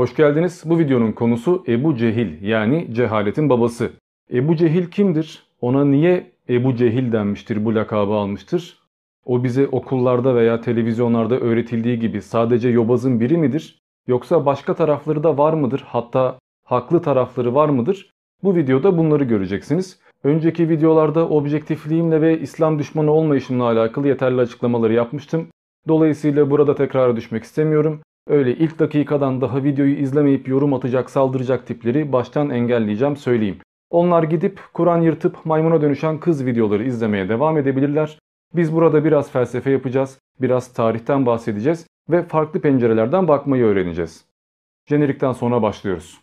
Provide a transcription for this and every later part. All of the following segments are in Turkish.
Hoş geldiniz. Bu videonun konusu Ebu Cehil yani cehaletin babası. Ebu Cehil kimdir? Ona niye Ebu Cehil denmiştir, bu lakabı almıştır? O bize okullarda veya televizyonlarda öğretildiği gibi sadece yobazın biri midir? Yoksa başka tarafları da var mıdır? Hatta haklı tarafları var mıdır? Bu videoda bunları göreceksiniz. Önceki videolarda objektifliğimle ve İslam düşmanı olmayışımla alakalı yeterli açıklamaları yapmıştım. Dolayısıyla burada tekrara düşmek istemiyorum. Öyle ilk dakikadan daha videoyu izlemeyip yorum atacak, saldıracak tipleri baştan engelleyeceğim söyleyeyim. Onlar gidip Kur'an yırtıp maymuna dönüşen kız videoları izlemeye devam edebilirler. Biz burada biraz felsefe yapacağız, biraz tarihten bahsedeceğiz ve farklı pencerelerden bakmayı öğreneceğiz. Jenerikten sonra başlıyoruz.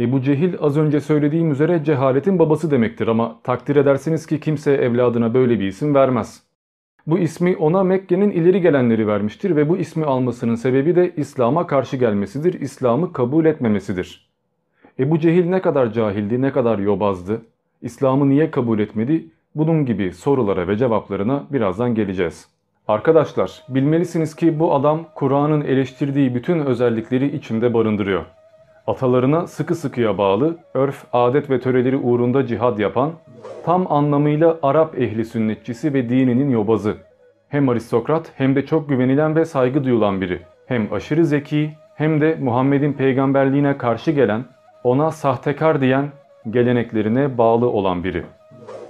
Ebu Cehil az önce söylediğim üzere cehaletin babası demektir ama takdir edersiniz ki kimse evladına böyle bir isim vermez. Bu ismi ona Mekke'nin ileri gelenleri vermiştir ve bu ismi almasının sebebi de İslam'a karşı gelmesidir, İslam'ı kabul etmemesidir. Ebu Cehil ne kadar cahildi, ne kadar yobazdı, İslam'ı niye kabul etmedi, bunun gibi sorulara ve cevaplarına birazdan geleceğiz. Arkadaşlar bilmelisiniz ki bu adam Kur'an'ın eleştirdiği bütün özellikleri içinde barındırıyor. Atalarına sıkı sıkıya bağlı, örf, adet ve töreleri uğrunda cihad yapan, tam anlamıyla Arap ehli sünnetçisi ve dininin yobazı. Hem aristokrat hem de çok güvenilen ve saygı duyulan biri. Hem aşırı zeki hem de Muhammed'in peygamberliğine karşı gelen, ona sahtekar diyen, geleneklerine bağlı olan biri.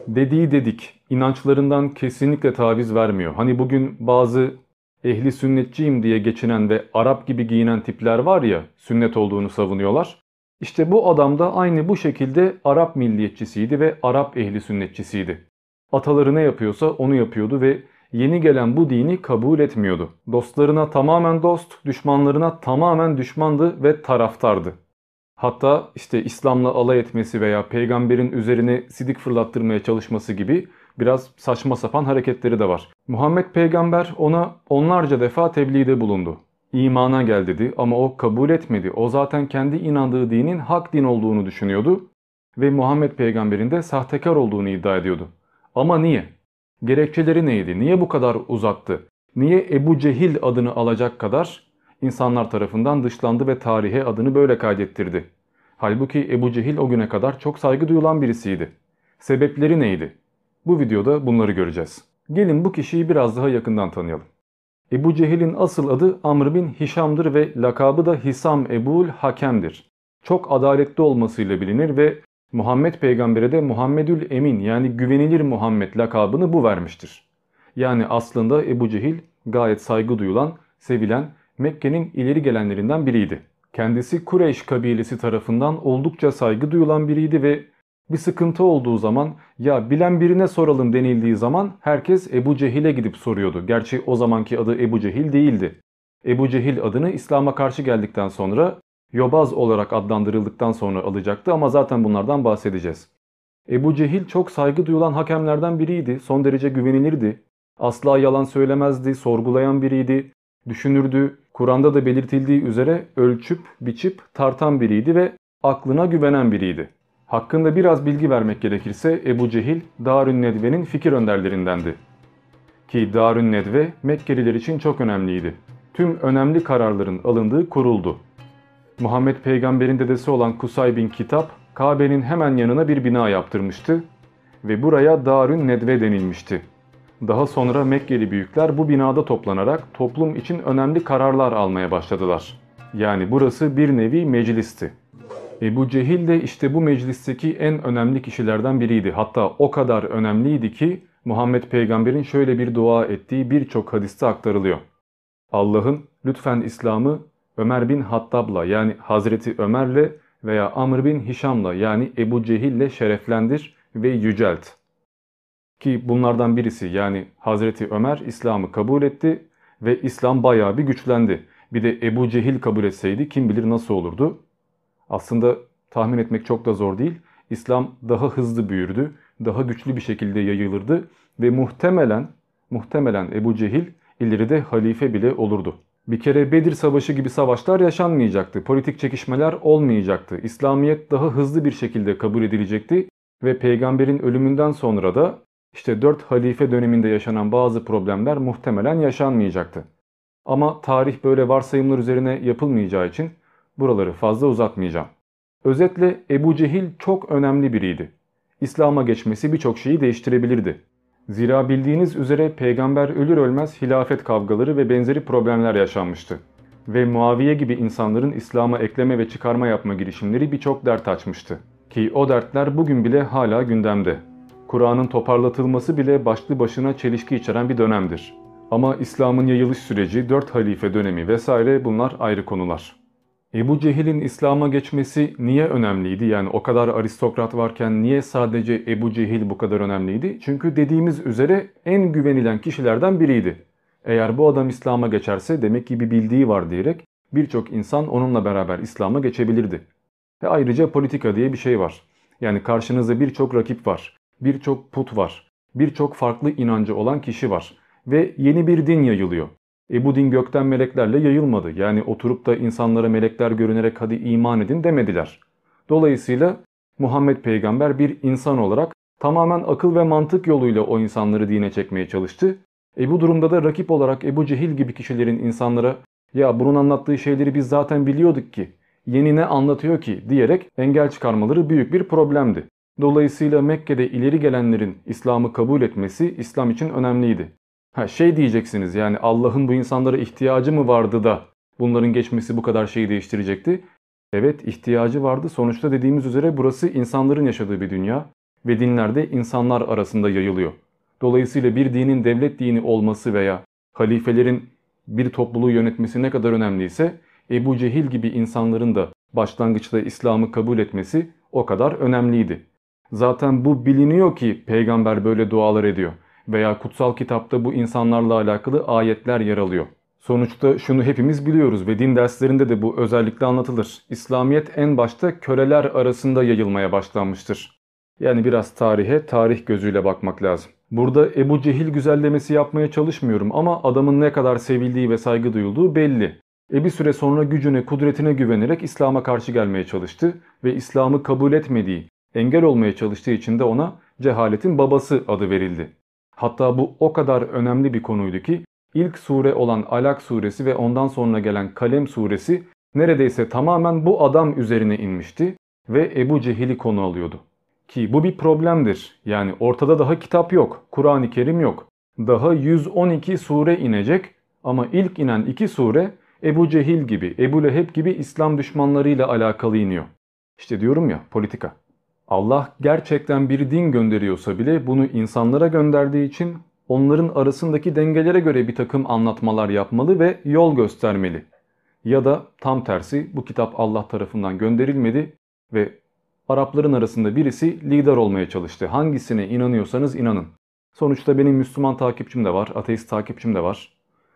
Dediği dedik, inançlarından kesinlikle taviz vermiyor. Hani bugün bazı ehli sünnetçiyim diye geçinen ve Arap gibi giyinen tipler var ya sünnet olduğunu savunuyorlar. İşte bu adam da aynı bu şekilde Arap milliyetçisiydi ve Arap ehli sünnetçisiydi. Ataları ne yapıyorsa onu yapıyordu ve yeni gelen bu dini kabul etmiyordu. Dostlarına tamamen dost, düşmanlarına tamamen düşmandı ve taraftardı. Hatta işte İslam'la alay etmesi veya peygamberin üzerine sidik fırlattırmaya çalışması gibi biraz saçma sapan hareketleri de var. Muhammed peygamber ona onlarca defa tebliğde bulundu. İmana gel dedi ama o kabul etmedi. O zaten kendi inandığı dinin hak din olduğunu düşünüyordu ve Muhammed peygamberin de sahtekar olduğunu iddia ediyordu. Ama niye? Gerekçeleri neydi? Niye bu kadar uzattı? Niye Ebu Cehil adını alacak kadar insanlar tarafından dışlandı ve tarihe adını böyle kaydettirdi? Halbuki Ebu Cehil o güne kadar çok saygı duyulan birisiydi. Sebepleri neydi? Bu videoda bunları göreceğiz. Gelin bu kişiyi biraz daha yakından tanıyalım. Ebu Cehil'in asıl adı Amr bin Hişam'dır ve lakabı da Hisam Ebul Hakem'dir. Çok adaletli olmasıyla bilinir ve Muhammed peygambere de Muhammedül Emin yani güvenilir Muhammed lakabını bu vermiştir. Yani aslında Ebu Cehil gayet saygı duyulan, sevilen Mekke'nin ileri gelenlerinden biriydi. Kendisi Kureyş kabilesi tarafından oldukça saygı duyulan biriydi ve bir sıkıntı olduğu zaman ya bilen birine soralım denildiği zaman herkes Ebu Cehil'e gidip soruyordu. Gerçi o zamanki adı Ebu Cehil değildi. Ebu Cehil adını İslam'a karşı geldikten sonra Yobaz olarak adlandırıldıktan sonra alacaktı ama zaten bunlardan bahsedeceğiz. Ebu Cehil çok saygı duyulan hakemlerden biriydi. Son derece güvenilirdi. Asla yalan söylemezdi, sorgulayan biriydi. Düşünürdü. Kur'an'da da belirtildiği üzere ölçüp, biçip, tartan biriydi ve aklına güvenen biriydi. Hakkında biraz bilgi vermek gerekirse Ebu Cehil Darün Nedve'nin fikir önderlerindendi. Ki Darün Nedve Mekkeliler için çok önemliydi. Tüm önemli kararların alındığı kuruldu. Muhammed peygamberin dedesi olan Kusay bin Kitap Kabe'nin hemen yanına bir bina yaptırmıştı ve buraya Darün Nedve denilmişti. Daha sonra Mekkeli büyükler bu binada toplanarak toplum için önemli kararlar almaya başladılar. Yani burası bir nevi meclisti. Ebu Cehil de işte bu meclisteki en önemli kişilerden biriydi. Hatta o kadar önemliydi ki Muhammed peygamberin şöyle bir dua ettiği birçok hadiste aktarılıyor. Allah'ın lütfen İslam'ı Ömer bin Hattab'la yani Hazreti Ömer'le veya Amr bin Hişam'la yani Ebu Cehil'le şereflendir ve yücelt. Ki bunlardan birisi yani Hazreti Ömer İslam'ı kabul etti ve İslam bayağı bir güçlendi. Bir de Ebu Cehil kabul etseydi kim bilir nasıl olurdu. Aslında tahmin etmek çok da zor değil. İslam daha hızlı büyürdü, daha güçlü bir şekilde yayılırdı ve muhtemelen muhtemelen Ebu Cehil ileride halife bile olurdu. Bir kere Bedir Savaşı gibi savaşlar yaşanmayacaktı. Politik çekişmeler olmayacaktı. İslamiyet daha hızlı bir şekilde kabul edilecekti ve peygamberin ölümünden sonra da işte 4 halife döneminde yaşanan bazı problemler muhtemelen yaşanmayacaktı. Ama tarih böyle varsayımlar üzerine yapılmayacağı için buraları fazla uzatmayacağım. Özetle Ebu Cehil çok önemli biriydi. İslam'a geçmesi birçok şeyi değiştirebilirdi. Zira bildiğiniz üzere peygamber ölür ölmez hilafet kavgaları ve benzeri problemler yaşanmıştı. Ve Muaviye gibi insanların İslam'a ekleme ve çıkarma yapma girişimleri birçok dert açmıştı. Ki o dertler bugün bile hala gündemde. Kur'an'ın toparlatılması bile başlı başına çelişki içeren bir dönemdir. Ama İslam'ın yayılış süreci, dört halife dönemi vesaire bunlar ayrı konular. Ebu Cehil'in İslam'a geçmesi niye önemliydi? Yani o kadar aristokrat varken niye sadece Ebu Cehil bu kadar önemliydi? Çünkü dediğimiz üzere en güvenilen kişilerden biriydi. Eğer bu adam İslam'a geçerse demek ki bir bildiği var diyerek birçok insan onunla beraber İslam'a geçebilirdi. Ve ayrıca politika diye bir şey var. Yani karşınızda birçok rakip var, birçok put var, birçok farklı inancı olan kişi var ve yeni bir din yayılıyor. E bu din gökten meleklerle yayılmadı. Yani oturup da insanlara melekler görünerek hadi iman edin demediler. Dolayısıyla Muhammed peygamber bir insan olarak tamamen akıl ve mantık yoluyla o insanları dine çekmeye çalıştı. E bu durumda da rakip olarak Ebu Cehil gibi kişilerin insanlara ya bunun anlattığı şeyleri biz zaten biliyorduk ki yeni ne anlatıyor ki diyerek engel çıkarmaları büyük bir problemdi. Dolayısıyla Mekke'de ileri gelenlerin İslam'ı kabul etmesi İslam için önemliydi. Ha şey diyeceksiniz yani Allah'ın bu insanlara ihtiyacı mı vardı da bunların geçmesi bu kadar şeyi değiştirecekti? Evet ihtiyacı vardı. Sonuçta dediğimiz üzere burası insanların yaşadığı bir dünya ve dinlerde insanlar arasında yayılıyor. Dolayısıyla bir dinin devlet dini olması veya halifelerin bir topluluğu yönetmesi ne kadar önemliyse Ebu Cehil gibi insanların da başlangıçta İslam'ı kabul etmesi o kadar önemliydi. Zaten bu biliniyor ki peygamber böyle dualar ediyor veya kutsal kitapta bu insanlarla alakalı ayetler yer alıyor. Sonuçta şunu hepimiz biliyoruz ve din derslerinde de bu özellikle anlatılır. İslamiyet en başta köleler arasında yayılmaya başlanmıştır. Yani biraz tarihe tarih gözüyle bakmak lazım. Burada Ebu Cehil güzellemesi yapmaya çalışmıyorum ama adamın ne kadar sevildiği ve saygı duyulduğu belli. E bir süre sonra gücüne, kudretine güvenerek İslam'a karşı gelmeye çalıştı ve İslam'ı kabul etmediği, engel olmaya çalıştığı için de ona cehaletin babası adı verildi. Hatta bu o kadar önemli bir konuydu ki ilk sure olan Alak suresi ve ondan sonra gelen Kalem suresi neredeyse tamamen bu adam üzerine inmişti ve Ebu Cehil'i konu alıyordu. Ki bu bir problemdir. Yani ortada daha kitap yok, Kur'an-ı Kerim yok. Daha 112 sure inecek ama ilk inen iki sure Ebu Cehil gibi, Ebu Leheb gibi İslam düşmanlarıyla alakalı iniyor. İşte diyorum ya politika. Allah gerçekten bir din gönderiyorsa bile bunu insanlara gönderdiği için onların arasındaki dengelere göre bir takım anlatmalar yapmalı ve yol göstermeli. Ya da tam tersi bu kitap Allah tarafından gönderilmedi ve Arapların arasında birisi lider olmaya çalıştı. Hangisine inanıyorsanız inanın. Sonuçta benim Müslüman takipçim de var, ateist takipçim de var.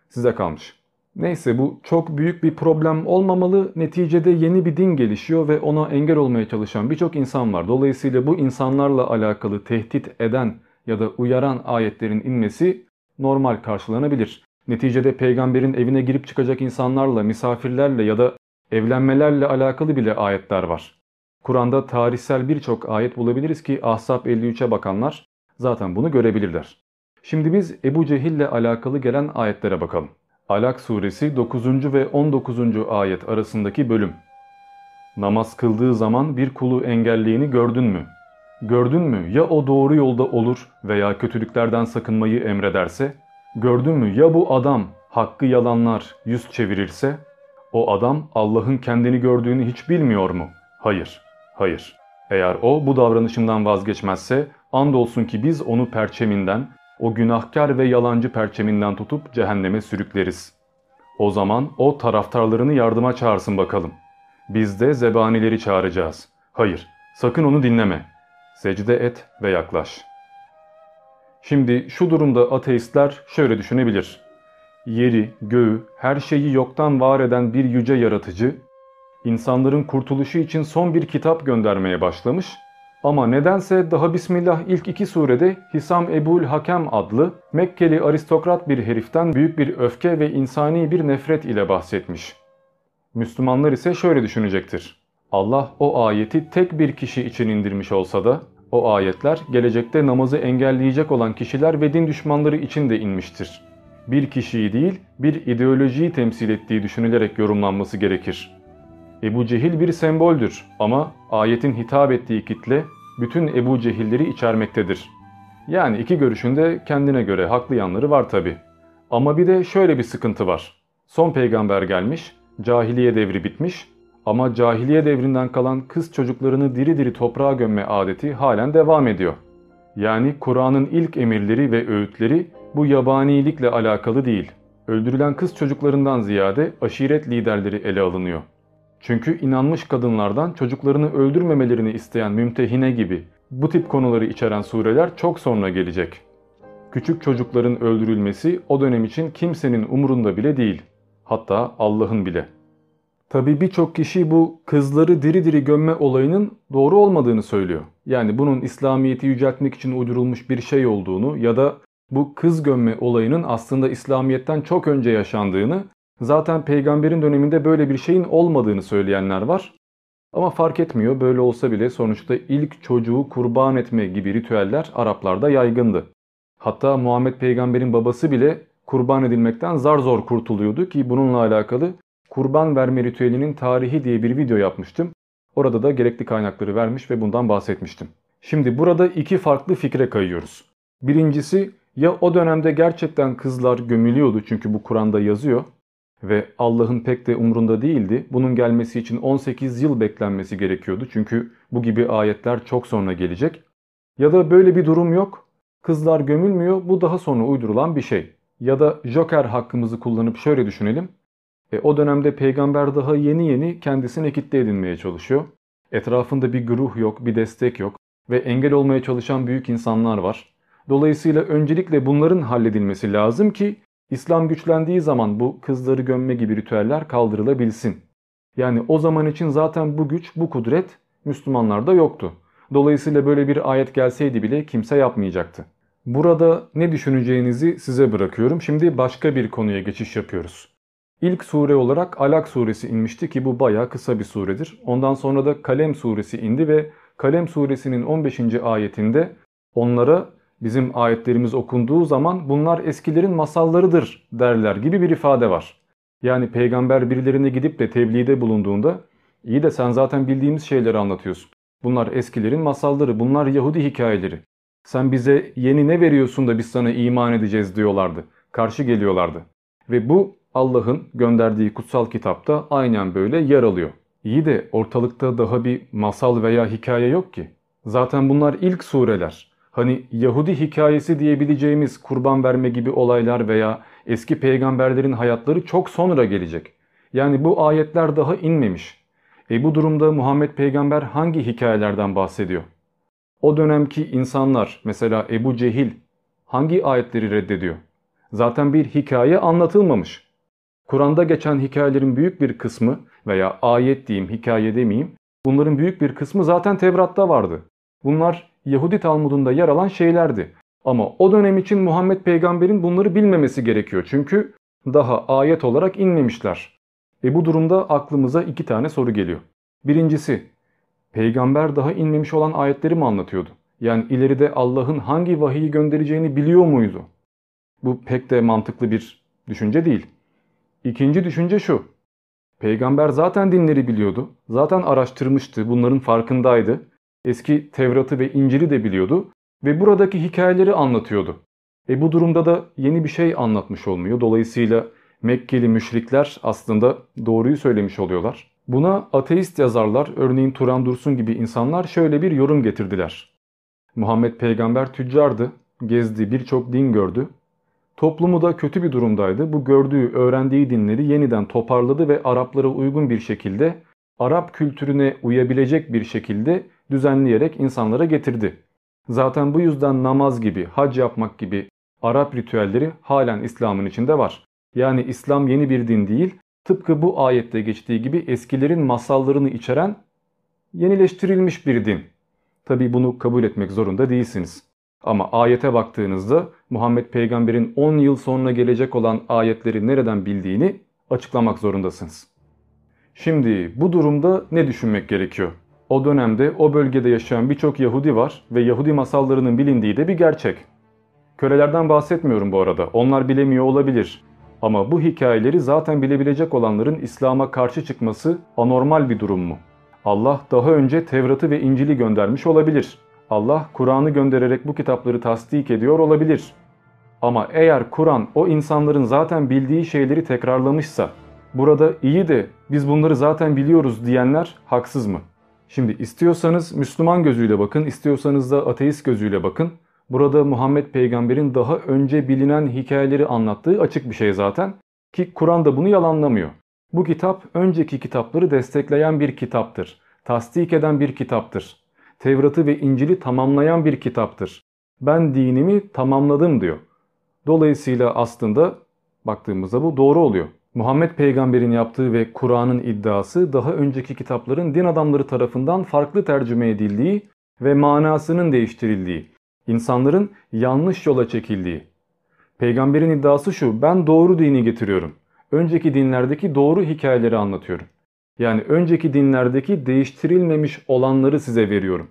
Size kalmış. Neyse bu çok büyük bir problem olmamalı. Neticede yeni bir din gelişiyor ve ona engel olmaya çalışan birçok insan var. Dolayısıyla bu insanlarla alakalı tehdit eden ya da uyaran ayetlerin inmesi normal karşılanabilir. Neticede peygamberin evine girip çıkacak insanlarla, misafirlerle ya da evlenmelerle alakalı bile ayetler var. Kur'an'da tarihsel birçok ayet bulabiliriz ki Ahzab 53'e bakanlar zaten bunu görebilirler. Şimdi biz Ebu Cehil ile alakalı gelen ayetlere bakalım. Alak suresi 9. ve 19. ayet arasındaki bölüm. Namaz kıldığı zaman bir kulu engelleyeni gördün mü? Gördün mü ya o doğru yolda olur veya kötülüklerden sakınmayı emrederse? Gördün mü ya bu adam hakkı yalanlar yüz çevirirse? O adam Allah'ın kendini gördüğünü hiç bilmiyor mu? Hayır, hayır. Eğer o bu davranışından vazgeçmezse andolsun ki biz onu perçeminden, o günahkar ve yalancı perçeminden tutup cehenneme sürükleriz. O zaman o taraftarlarını yardıma çağırsın bakalım. Biz de zebanileri çağıracağız. Hayır, sakın onu dinleme. Secde et ve yaklaş. Şimdi şu durumda ateistler şöyle düşünebilir. Yeri, göğü, her şeyi yoktan var eden bir yüce yaratıcı, insanların kurtuluşu için son bir kitap göndermeye başlamış ama nedense daha Bismillah ilk iki surede Hisam Ebul Hakem adlı Mekkeli aristokrat bir heriften büyük bir öfke ve insani bir nefret ile bahsetmiş. Müslümanlar ise şöyle düşünecektir. Allah o ayeti tek bir kişi için indirmiş olsa da O ayetler gelecekte namazı engelleyecek olan kişiler ve din düşmanları için de inmiştir. Bir kişiyi değil bir ideolojiyi temsil ettiği düşünülerek yorumlanması gerekir. Ebu Cehil bir semboldür ama ayetin hitap ettiği kitle bütün Ebu Cehilleri içermektedir. Yani iki görüşünde kendine göre haklı yanları var tabi. Ama bir de şöyle bir sıkıntı var. Son peygamber gelmiş, cahiliye devri bitmiş ama cahiliye devrinden kalan kız çocuklarını diri diri toprağa gömme adeti halen devam ediyor. Yani Kur'an'ın ilk emirleri ve öğütleri bu yabanilikle alakalı değil. Öldürülen kız çocuklarından ziyade aşiret liderleri ele alınıyor. Çünkü inanmış kadınlardan çocuklarını öldürmemelerini isteyen mümtehine gibi bu tip konuları içeren sureler çok sonra gelecek. Küçük çocukların öldürülmesi o dönem için kimsenin umurunda bile değil. Hatta Allah'ın bile. Tabi birçok kişi bu kızları diri diri gömme olayının doğru olmadığını söylüyor. Yani bunun İslamiyet'i yüceltmek için uydurulmuş bir şey olduğunu ya da bu kız gömme olayının aslında İslamiyet'ten çok önce yaşandığını, zaten peygamberin döneminde böyle bir şeyin olmadığını söyleyenler var. Ama fark etmiyor böyle olsa bile sonuçta ilk çocuğu kurban etme gibi ritüeller Araplarda yaygındı. Hatta Muhammed peygamberin babası bile kurban edilmekten zar zor kurtuluyordu ki bununla alakalı kurban verme ritüelinin tarihi diye bir video yapmıştım. Orada da gerekli kaynakları vermiş ve bundan bahsetmiştim. Şimdi burada iki farklı fikre kayıyoruz. Birincisi ya o dönemde gerçekten kızlar gömülüyordu çünkü bu Kur'an'da yazıyor ve Allah'ın pek de umrunda değildi. Bunun gelmesi için 18 yıl beklenmesi gerekiyordu çünkü bu gibi ayetler çok sonra gelecek. Ya da böyle bir durum yok. Kızlar gömülmüyor bu daha sonra uydurulan bir şey. Ya da Joker hakkımızı kullanıp şöyle düşünelim. E, o dönemde peygamber daha yeni yeni kendisine kitle edinmeye çalışıyor. Etrafında bir güruh yok, bir destek yok ve engel olmaya çalışan büyük insanlar var. Dolayısıyla öncelikle bunların halledilmesi lazım ki İslam güçlendiği zaman bu kızları gömme gibi ritüeller kaldırılabilsin. Yani o zaman için zaten bu güç, bu kudret Müslümanlarda yoktu. Dolayısıyla böyle bir ayet gelseydi bile kimse yapmayacaktı. Burada ne düşüneceğinizi size bırakıyorum. Şimdi başka bir konuya geçiş yapıyoruz. İlk sure olarak Alak suresi inmişti ki bu baya kısa bir suredir. Ondan sonra da Kalem suresi indi ve Kalem suresinin 15. ayetinde onlara bizim ayetlerimiz okunduğu zaman bunlar eskilerin masallarıdır derler gibi bir ifade var. Yani peygamber birilerine gidip de tebliğde bulunduğunda iyi de sen zaten bildiğimiz şeyleri anlatıyorsun. Bunlar eskilerin masalları, bunlar Yahudi hikayeleri. Sen bize yeni ne veriyorsun da biz sana iman edeceğiz diyorlardı. Karşı geliyorlardı. Ve bu Allah'ın gönderdiği kutsal kitapta aynen böyle yer alıyor. İyi de ortalıkta daha bir masal veya hikaye yok ki. Zaten bunlar ilk sureler. Hani Yahudi hikayesi diyebileceğimiz kurban verme gibi olaylar veya eski peygamberlerin hayatları çok sonra gelecek. Yani bu ayetler daha inmemiş. E bu durumda Muhammed peygamber hangi hikayelerden bahsediyor? O dönemki insanlar mesela Ebu Cehil hangi ayetleri reddediyor? Zaten bir hikaye anlatılmamış. Kur'an'da geçen hikayelerin büyük bir kısmı veya ayet diyeyim hikaye demeyeyim bunların büyük bir kısmı zaten Tevrat'ta vardı. Bunlar Yahudi Talmud'unda yer alan şeylerdi. Ama o dönem için Muhammed peygamberin bunları bilmemesi gerekiyor. Çünkü daha ayet olarak inmemişler. E bu durumda aklımıza iki tane soru geliyor. Birincisi, peygamber daha inmemiş olan ayetleri mi anlatıyordu? Yani ileride Allah'ın hangi vahiyi göndereceğini biliyor muydu? Bu pek de mantıklı bir düşünce değil. İkinci düşünce şu. Peygamber zaten dinleri biliyordu. Zaten araştırmıştı. Bunların farkındaydı. Eski Tevrat'ı ve İncil'i de biliyordu. Ve buradaki hikayeleri anlatıyordu. E bu durumda da yeni bir şey anlatmış olmuyor. Dolayısıyla Mekkeli müşrikler aslında doğruyu söylemiş oluyorlar. Buna ateist yazarlar, örneğin Turan Dursun gibi insanlar şöyle bir yorum getirdiler. Muhammed peygamber tüccardı, gezdi, birçok din gördü Toplumu da kötü bir durumdaydı. Bu gördüğü, öğrendiği dinleri yeniden toparladı ve Araplara uygun bir şekilde, Arap kültürüne uyabilecek bir şekilde düzenleyerek insanlara getirdi. Zaten bu yüzden namaz gibi, hac yapmak gibi Arap ritüelleri halen İslam'ın içinde var. Yani İslam yeni bir din değil, tıpkı bu ayette geçtiği gibi eskilerin masallarını içeren yenileştirilmiş bir din. Tabi bunu kabul etmek zorunda değilsiniz. Ama ayete baktığınızda Muhammed peygamberin 10 yıl sonra gelecek olan ayetleri nereden bildiğini açıklamak zorundasınız. Şimdi bu durumda ne düşünmek gerekiyor? O dönemde o bölgede yaşayan birçok Yahudi var ve Yahudi masallarının bilindiği de bir gerçek. Kölelerden bahsetmiyorum bu arada. Onlar bilemiyor olabilir. Ama bu hikayeleri zaten bilebilecek olanların İslam'a karşı çıkması anormal bir durum mu? Allah daha önce Tevrat'ı ve İncil'i göndermiş olabilir. Allah Kur'an'ı göndererek bu kitapları tasdik ediyor olabilir. Ama eğer Kur'an o insanların zaten bildiği şeyleri tekrarlamışsa, burada iyi de biz bunları zaten biliyoruz diyenler haksız mı? Şimdi istiyorsanız Müslüman gözüyle bakın, istiyorsanız da ateist gözüyle bakın. Burada Muhammed peygamberin daha önce bilinen hikayeleri anlattığı açık bir şey zaten. Ki Kur'an da bunu yalanlamıyor. Bu kitap önceki kitapları destekleyen bir kitaptır. Tasdik eden bir kitaptır. Tevrat'ı ve İncil'i tamamlayan bir kitaptır. Ben dinimi tamamladım diyor. Dolayısıyla aslında baktığımızda bu doğru oluyor. Muhammed peygamberin yaptığı ve Kur'an'ın iddiası daha önceki kitapların din adamları tarafından farklı tercüme edildiği ve manasının değiştirildiği, insanların yanlış yola çekildiği. Peygamberin iddiası şu, ben doğru dini getiriyorum. Önceki dinlerdeki doğru hikayeleri anlatıyorum. Yani önceki dinlerdeki değiştirilmemiş olanları size veriyorum.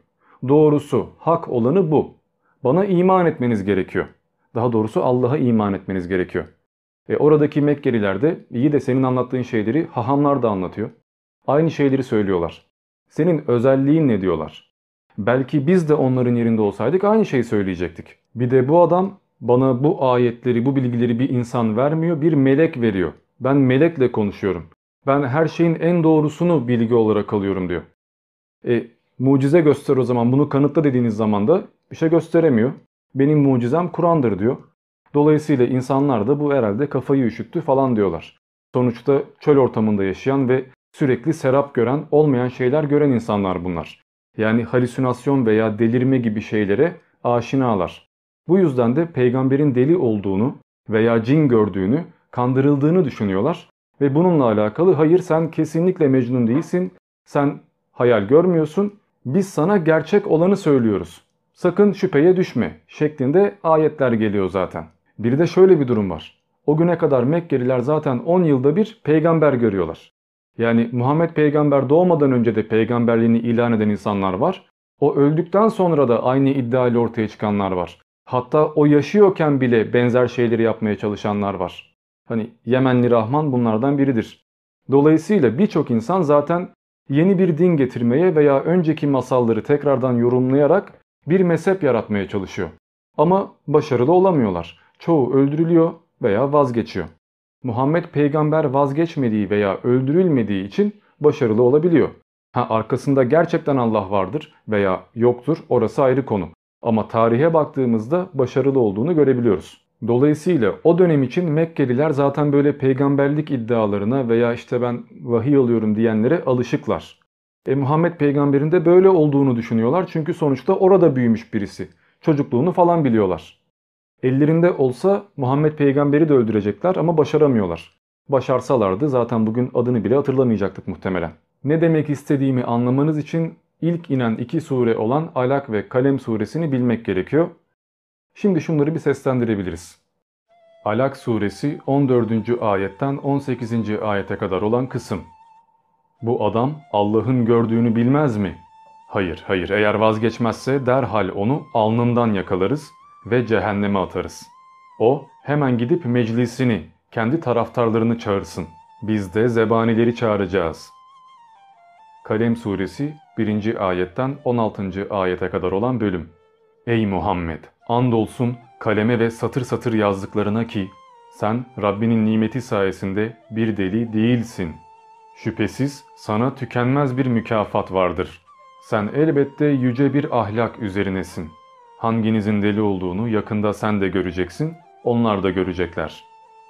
Doğrusu, hak olanı bu. Bana iman etmeniz gerekiyor. Daha doğrusu Allah'a iman etmeniz gerekiyor. E oradaki Mekkeliler de iyi de senin anlattığın şeyleri hahamlar da anlatıyor. Aynı şeyleri söylüyorlar. Senin özelliğin ne diyorlar. Belki biz de onların yerinde olsaydık aynı şeyi söyleyecektik. Bir de bu adam bana bu ayetleri, bu bilgileri bir insan vermiyor, bir melek veriyor. Ben melekle konuşuyorum. Ben her şeyin en doğrusunu bilgi olarak alıyorum diyor. E mucize göster o zaman bunu kanıtla dediğiniz zaman da bir şey gösteremiyor. Benim mucizem Kur'an'dır diyor. Dolayısıyla insanlar da bu herhalde kafayı üşüttü falan diyorlar. Sonuçta çöl ortamında yaşayan ve sürekli serap gören, olmayan şeyler gören insanlar bunlar. Yani halüsinasyon veya delirme gibi şeylere aşinalar. Bu yüzden de peygamberin deli olduğunu veya cin gördüğünü, kandırıldığını düşünüyorlar. Ve bununla alakalı hayır sen kesinlikle Mecnun değilsin, sen hayal görmüyorsun, biz sana gerçek olanı söylüyoruz. Sakın şüpheye düşme şeklinde ayetler geliyor zaten. Bir de şöyle bir durum var. O güne kadar Mekkeliler zaten 10 yılda bir peygamber görüyorlar. Yani Muhammed peygamber doğmadan önce de peygamberliğini ilan eden insanlar var. O öldükten sonra da aynı iddia ile ortaya çıkanlar var. Hatta o yaşıyorken bile benzer şeyleri yapmaya çalışanlar var. Hani Yemenli Rahman bunlardan biridir. Dolayısıyla birçok insan zaten yeni bir din getirmeye veya önceki masalları tekrardan yorumlayarak bir mezhep yaratmaya çalışıyor. Ama başarılı olamıyorlar. Çoğu öldürülüyor veya vazgeçiyor. Muhammed peygamber vazgeçmediği veya öldürülmediği için başarılı olabiliyor. Ha arkasında gerçekten Allah vardır veya yoktur orası ayrı konu. Ama tarihe baktığımızda başarılı olduğunu görebiliyoruz. Dolayısıyla o dönem için Mekkeliler zaten böyle peygamberlik iddialarına veya işte ben vahiy alıyorum diyenlere alışıklar. E Muhammed peygamberin de böyle olduğunu düşünüyorlar çünkü sonuçta orada büyümüş birisi. Çocukluğunu falan biliyorlar. Ellerinde olsa Muhammed peygamberi de öldürecekler ama başaramıyorlar. Başarsalardı zaten bugün adını bile hatırlamayacaktık muhtemelen. Ne demek istediğimi anlamanız için ilk inen iki sure olan Alak ve Kalem suresini bilmek gerekiyor. Şimdi şunları bir seslendirebiliriz. Alak suresi 14. ayetten 18. ayete kadar olan kısım. Bu adam Allah'ın gördüğünü bilmez mi? Hayır, hayır. Eğer vazgeçmezse derhal onu alnından yakalarız ve cehenneme atarız. O hemen gidip meclisini, kendi taraftarlarını çağırsın. Biz de zebanileri çağıracağız. Kalem suresi 1. ayetten 16. ayete kadar olan bölüm. Ey Muhammed! Andolsun kaleme ve satır satır yazdıklarına ki sen Rabbinin nimeti sayesinde bir deli değilsin. Şüphesiz sana tükenmez bir mükafat vardır. Sen elbette yüce bir ahlak üzerinesin. Hanginizin deli olduğunu yakında sen de göreceksin, onlar da görecekler.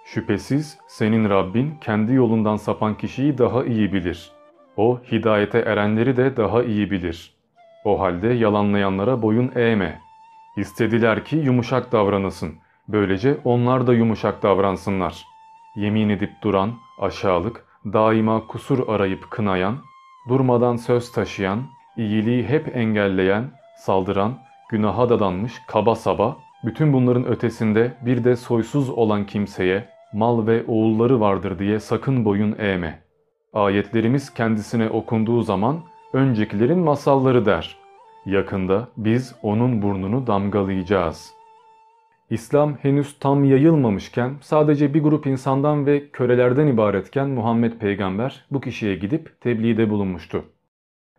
Şüphesiz senin Rabbin kendi yolundan sapan kişiyi daha iyi bilir. O hidayete erenleri de daha iyi bilir. O halde yalanlayanlara boyun eğme. İstediler ki yumuşak davranasın. Böylece onlar da yumuşak davransınlar. Yemin edip duran, aşağılık, daima kusur arayıp kınayan, durmadan söz taşıyan, iyiliği hep engelleyen, saldıran, günaha dadanmış, kaba saba, bütün bunların ötesinde bir de soysuz olan kimseye mal ve oğulları vardır diye sakın boyun eğme. Ayetlerimiz kendisine okunduğu zaman öncekilerin masalları der. Yakında biz onun burnunu damgalayacağız. İslam henüz tam yayılmamışken sadece bir grup insandan ve kölelerden ibaretken Muhammed peygamber bu kişiye gidip tebliğde bulunmuştu.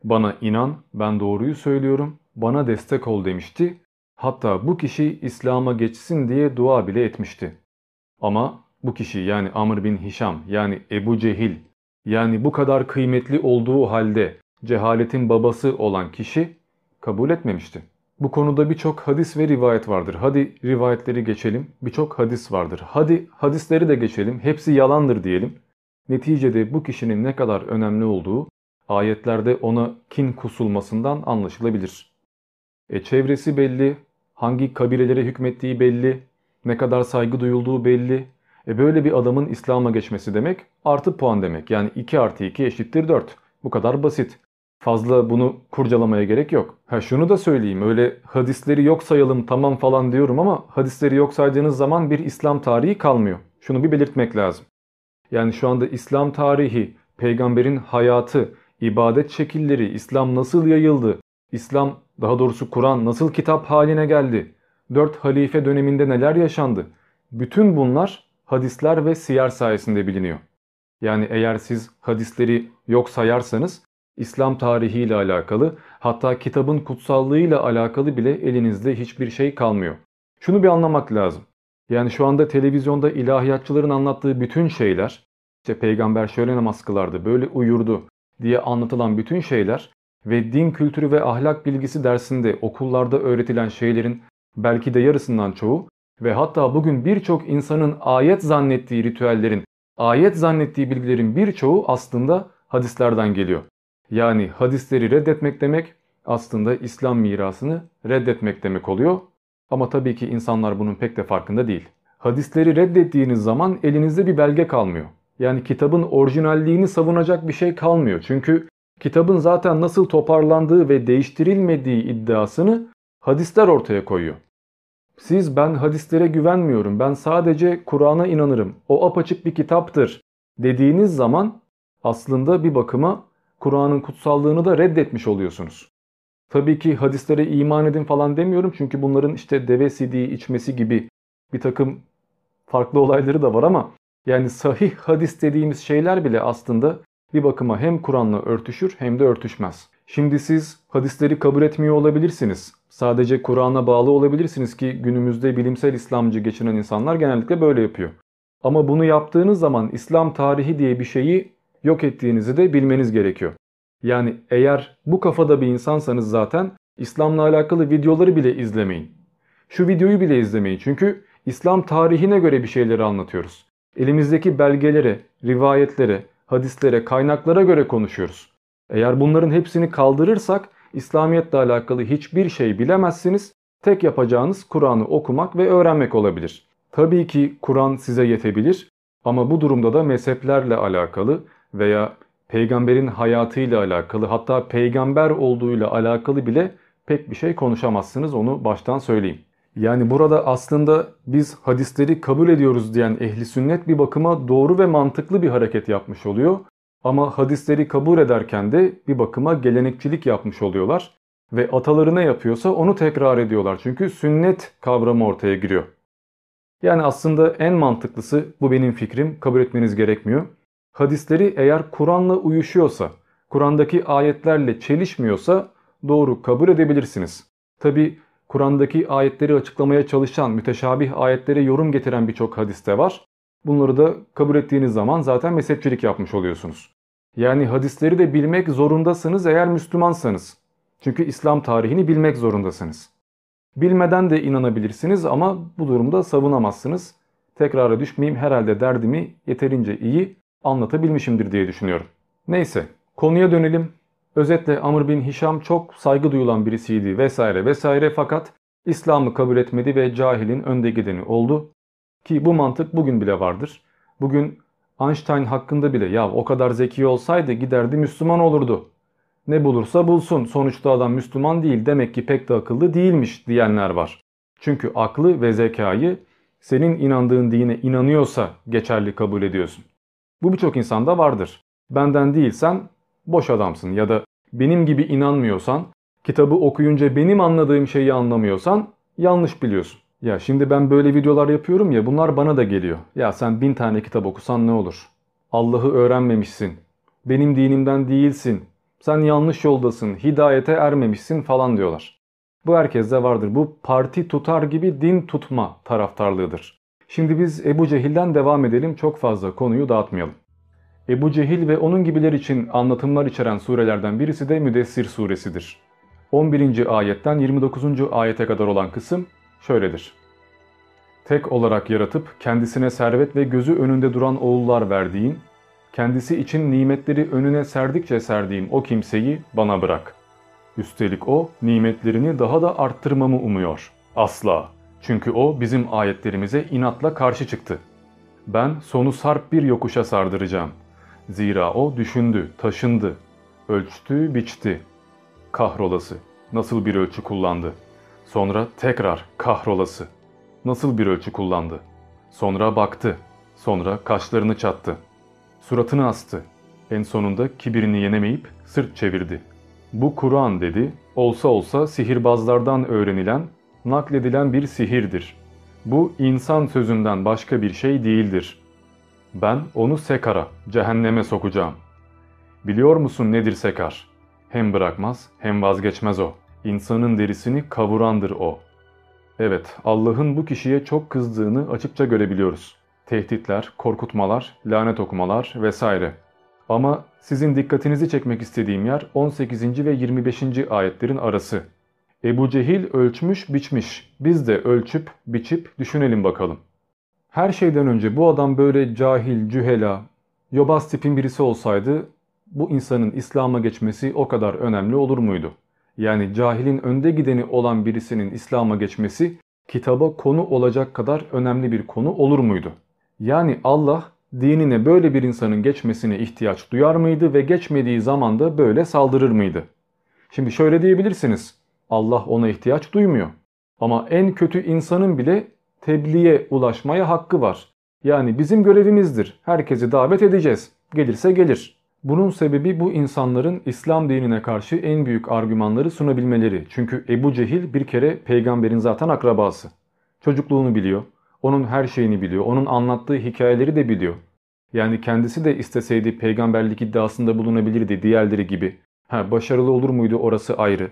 Bana inan ben doğruyu söylüyorum bana destek ol demişti. Hatta bu kişi İslam'a geçsin diye dua bile etmişti. Ama bu kişi yani Amr bin Hişam yani Ebu Cehil yani bu kadar kıymetli olduğu halde cehaletin babası olan kişi kabul etmemişti. Bu konuda birçok hadis ve rivayet vardır. Hadi rivayetleri geçelim. Birçok hadis vardır. Hadi hadisleri de geçelim. Hepsi yalandır diyelim. Neticede bu kişinin ne kadar önemli olduğu ayetlerde ona kin kusulmasından anlaşılabilir. E çevresi belli, hangi kabilelere hükmettiği belli, ne kadar saygı duyulduğu belli. E böyle bir adamın İslam'a geçmesi demek artı puan demek. Yani 2 artı 2 eşittir 4. Bu kadar basit. Fazla bunu kurcalamaya gerek yok. Ha şunu da söyleyeyim öyle hadisleri yok sayalım tamam falan diyorum ama hadisleri yok saydığınız zaman bir İslam tarihi kalmıyor. Şunu bir belirtmek lazım. Yani şu anda İslam tarihi, peygamberin hayatı, ibadet şekilleri, İslam nasıl yayıldı, İslam daha doğrusu Kur'an nasıl kitap haline geldi, dört halife döneminde neler yaşandı. Bütün bunlar hadisler ve siyer sayesinde biliniyor. Yani eğer siz hadisleri yok sayarsanız İslam tarihiyle alakalı hatta kitabın kutsallığıyla alakalı bile elinizde hiçbir şey kalmıyor. Şunu bir anlamak lazım. Yani şu anda televizyonda ilahiyatçıların anlattığı bütün şeyler, işte peygamber şöyle namaz kılardı, böyle uyurdu diye anlatılan bütün şeyler ve din kültürü ve ahlak bilgisi dersinde okullarda öğretilen şeylerin belki de yarısından çoğu ve hatta bugün birçok insanın ayet zannettiği ritüellerin, ayet zannettiği bilgilerin birçoğu aslında hadislerden geliyor. Yani hadisleri reddetmek demek aslında İslam mirasını reddetmek demek oluyor. Ama tabii ki insanlar bunun pek de farkında değil. Hadisleri reddettiğiniz zaman elinizde bir belge kalmıyor. Yani kitabın orijinalliğini savunacak bir şey kalmıyor. Çünkü kitabın zaten nasıl toparlandığı ve değiştirilmediği iddiasını hadisler ortaya koyuyor. Siz ben hadislere güvenmiyorum, ben sadece Kur'an'a inanırım, o apaçık bir kitaptır dediğiniz zaman aslında bir bakıma Kur'an'ın kutsallığını da reddetmiş oluyorsunuz. Tabii ki hadislere iman edin falan demiyorum çünkü bunların işte deve sidiği içmesi gibi bir takım farklı olayları da var ama yani sahih hadis dediğimiz şeyler bile aslında bir bakıma hem Kur'an'la örtüşür hem de örtüşmez. Şimdi siz hadisleri kabul etmiyor olabilirsiniz. Sadece Kur'an'a bağlı olabilirsiniz ki günümüzde bilimsel İslamcı geçinen insanlar genellikle böyle yapıyor. Ama bunu yaptığınız zaman İslam tarihi diye bir şeyi yok ettiğinizi de bilmeniz gerekiyor. Yani eğer bu kafada bir insansanız zaten İslam'la alakalı videoları bile izlemeyin. Şu videoyu bile izlemeyin çünkü İslam tarihine göre bir şeyleri anlatıyoruz. Elimizdeki belgelere, rivayetlere, hadislere, kaynaklara göre konuşuyoruz. Eğer bunların hepsini kaldırırsak İslamiyetle alakalı hiçbir şey bilemezsiniz. Tek yapacağınız Kur'an'ı okumak ve öğrenmek olabilir. Tabii ki Kur'an size yetebilir ama bu durumda da mezheplerle alakalı veya peygamberin hayatıyla alakalı hatta peygamber olduğuyla alakalı bile pek bir şey konuşamazsınız onu baştan söyleyeyim. Yani burada aslında biz hadisleri kabul ediyoruz diyen ehli sünnet bir bakıma doğru ve mantıklı bir hareket yapmış oluyor. Ama hadisleri kabul ederken de bir bakıma gelenekçilik yapmış oluyorlar. Ve ataları ne yapıyorsa onu tekrar ediyorlar. Çünkü sünnet kavramı ortaya giriyor. Yani aslında en mantıklısı bu benim fikrim kabul etmeniz gerekmiyor. Hadisleri eğer Kur'an'la uyuşuyorsa, Kur'an'daki ayetlerle çelişmiyorsa doğru kabul edebilirsiniz. Tabi Kur'an'daki ayetleri açıklamaya çalışan, müteşabih ayetlere yorum getiren birçok hadiste var. Bunları da kabul ettiğiniz zaman zaten mezhepçilik yapmış oluyorsunuz. Yani hadisleri de bilmek zorundasınız eğer Müslümansanız. Çünkü İslam tarihini bilmek zorundasınız. Bilmeden de inanabilirsiniz ama bu durumda savunamazsınız. Tekrara düşmeyeyim herhalde derdimi yeterince iyi anlatabilmişimdir diye düşünüyorum. Neyse konuya dönelim. Özetle Amr bin Hişam çok saygı duyulan birisiydi vesaire vesaire fakat İslam'ı kabul etmedi ve cahilin önde gideni oldu. Ki bu mantık bugün bile vardır. Bugün Einstein hakkında bile ya o kadar zeki olsaydı giderdi Müslüman olurdu. Ne bulursa bulsun sonuçta adam Müslüman değil demek ki pek de akıllı değilmiş diyenler var. Çünkü aklı ve zekayı senin inandığın dine inanıyorsa geçerli kabul ediyorsun. Bu birçok insanda vardır. Benden değilsen boş adamsın ya da benim gibi inanmıyorsan, kitabı okuyunca benim anladığım şeyi anlamıyorsan yanlış biliyorsun. Ya şimdi ben böyle videolar yapıyorum ya bunlar bana da geliyor. Ya sen bin tane kitap okusan ne olur? Allah'ı öğrenmemişsin. Benim dinimden değilsin. Sen yanlış yoldasın. Hidayete ermemişsin falan diyorlar. Bu herkeste vardır. Bu parti tutar gibi din tutma taraftarlığıdır. Şimdi biz Ebu Cehil'den devam edelim. Çok fazla konuyu dağıtmayalım. Ebu Cehil ve onun gibiler için anlatımlar içeren surelerden birisi de Müdessir suresidir. 11. ayetten 29. ayete kadar olan kısım şöyledir. Tek olarak yaratıp kendisine servet ve gözü önünde duran oğullar verdiğin, kendisi için nimetleri önüne serdikçe serdiğim o kimseyi bana bırak. Üstelik o nimetlerini daha da arttırmamı umuyor. Asla. Çünkü o bizim ayetlerimize inatla karşı çıktı. Ben sonu sarp bir yokuşa sardıracağım. Zira o düşündü, taşındı, ölçtü, biçti. Kahrolası. Nasıl bir ölçü kullandı. Sonra tekrar kahrolası. Nasıl bir ölçü kullandı. Sonra baktı. Sonra kaşlarını çattı. Suratını astı. En sonunda kibirini yenemeyip sırt çevirdi. Bu Kur'an dedi, olsa olsa sihirbazlardan öğrenilen, nakledilen bir sihirdir. Bu insan sözünden başka bir şey değildir. Ben onu Sekar'a, cehenneme sokacağım. Biliyor musun nedir Sekar? Hem bırakmaz hem vazgeçmez o. İnsanın derisini kavurandır o. Evet, Allah'ın bu kişiye çok kızdığını açıkça görebiliyoruz. Tehditler, korkutmalar, lanet okumalar vesaire. Ama sizin dikkatinizi çekmek istediğim yer 18. ve 25. ayetlerin arası. Ebu Cehil ölçmüş biçmiş. Biz de ölçüp biçip düşünelim bakalım. Her şeyden önce bu adam böyle cahil, cühela, yobaz tipin birisi olsaydı bu insanın İslam'a geçmesi o kadar önemli olur muydu? Yani cahilin önde gideni olan birisinin İslam'a geçmesi kitaba konu olacak kadar önemli bir konu olur muydu? Yani Allah dinine böyle bir insanın geçmesine ihtiyaç duyar mıydı ve geçmediği zaman da böyle saldırır mıydı? Şimdi şöyle diyebilirsiniz. Allah ona ihtiyaç duymuyor. Ama en kötü insanın bile tebliğe ulaşmaya hakkı var. Yani bizim görevimizdir. Herkesi davet edeceğiz. Gelirse gelir. Bunun sebebi bu insanların İslam dinine karşı en büyük argümanları sunabilmeleri. Çünkü Ebu Cehil bir kere peygamberin zaten akrabası. Çocukluğunu biliyor. Onun her şeyini biliyor. Onun anlattığı hikayeleri de biliyor. Yani kendisi de isteseydi peygamberlik iddiasında bulunabilirdi diğerleri gibi. Ha, başarılı olur muydu orası ayrı.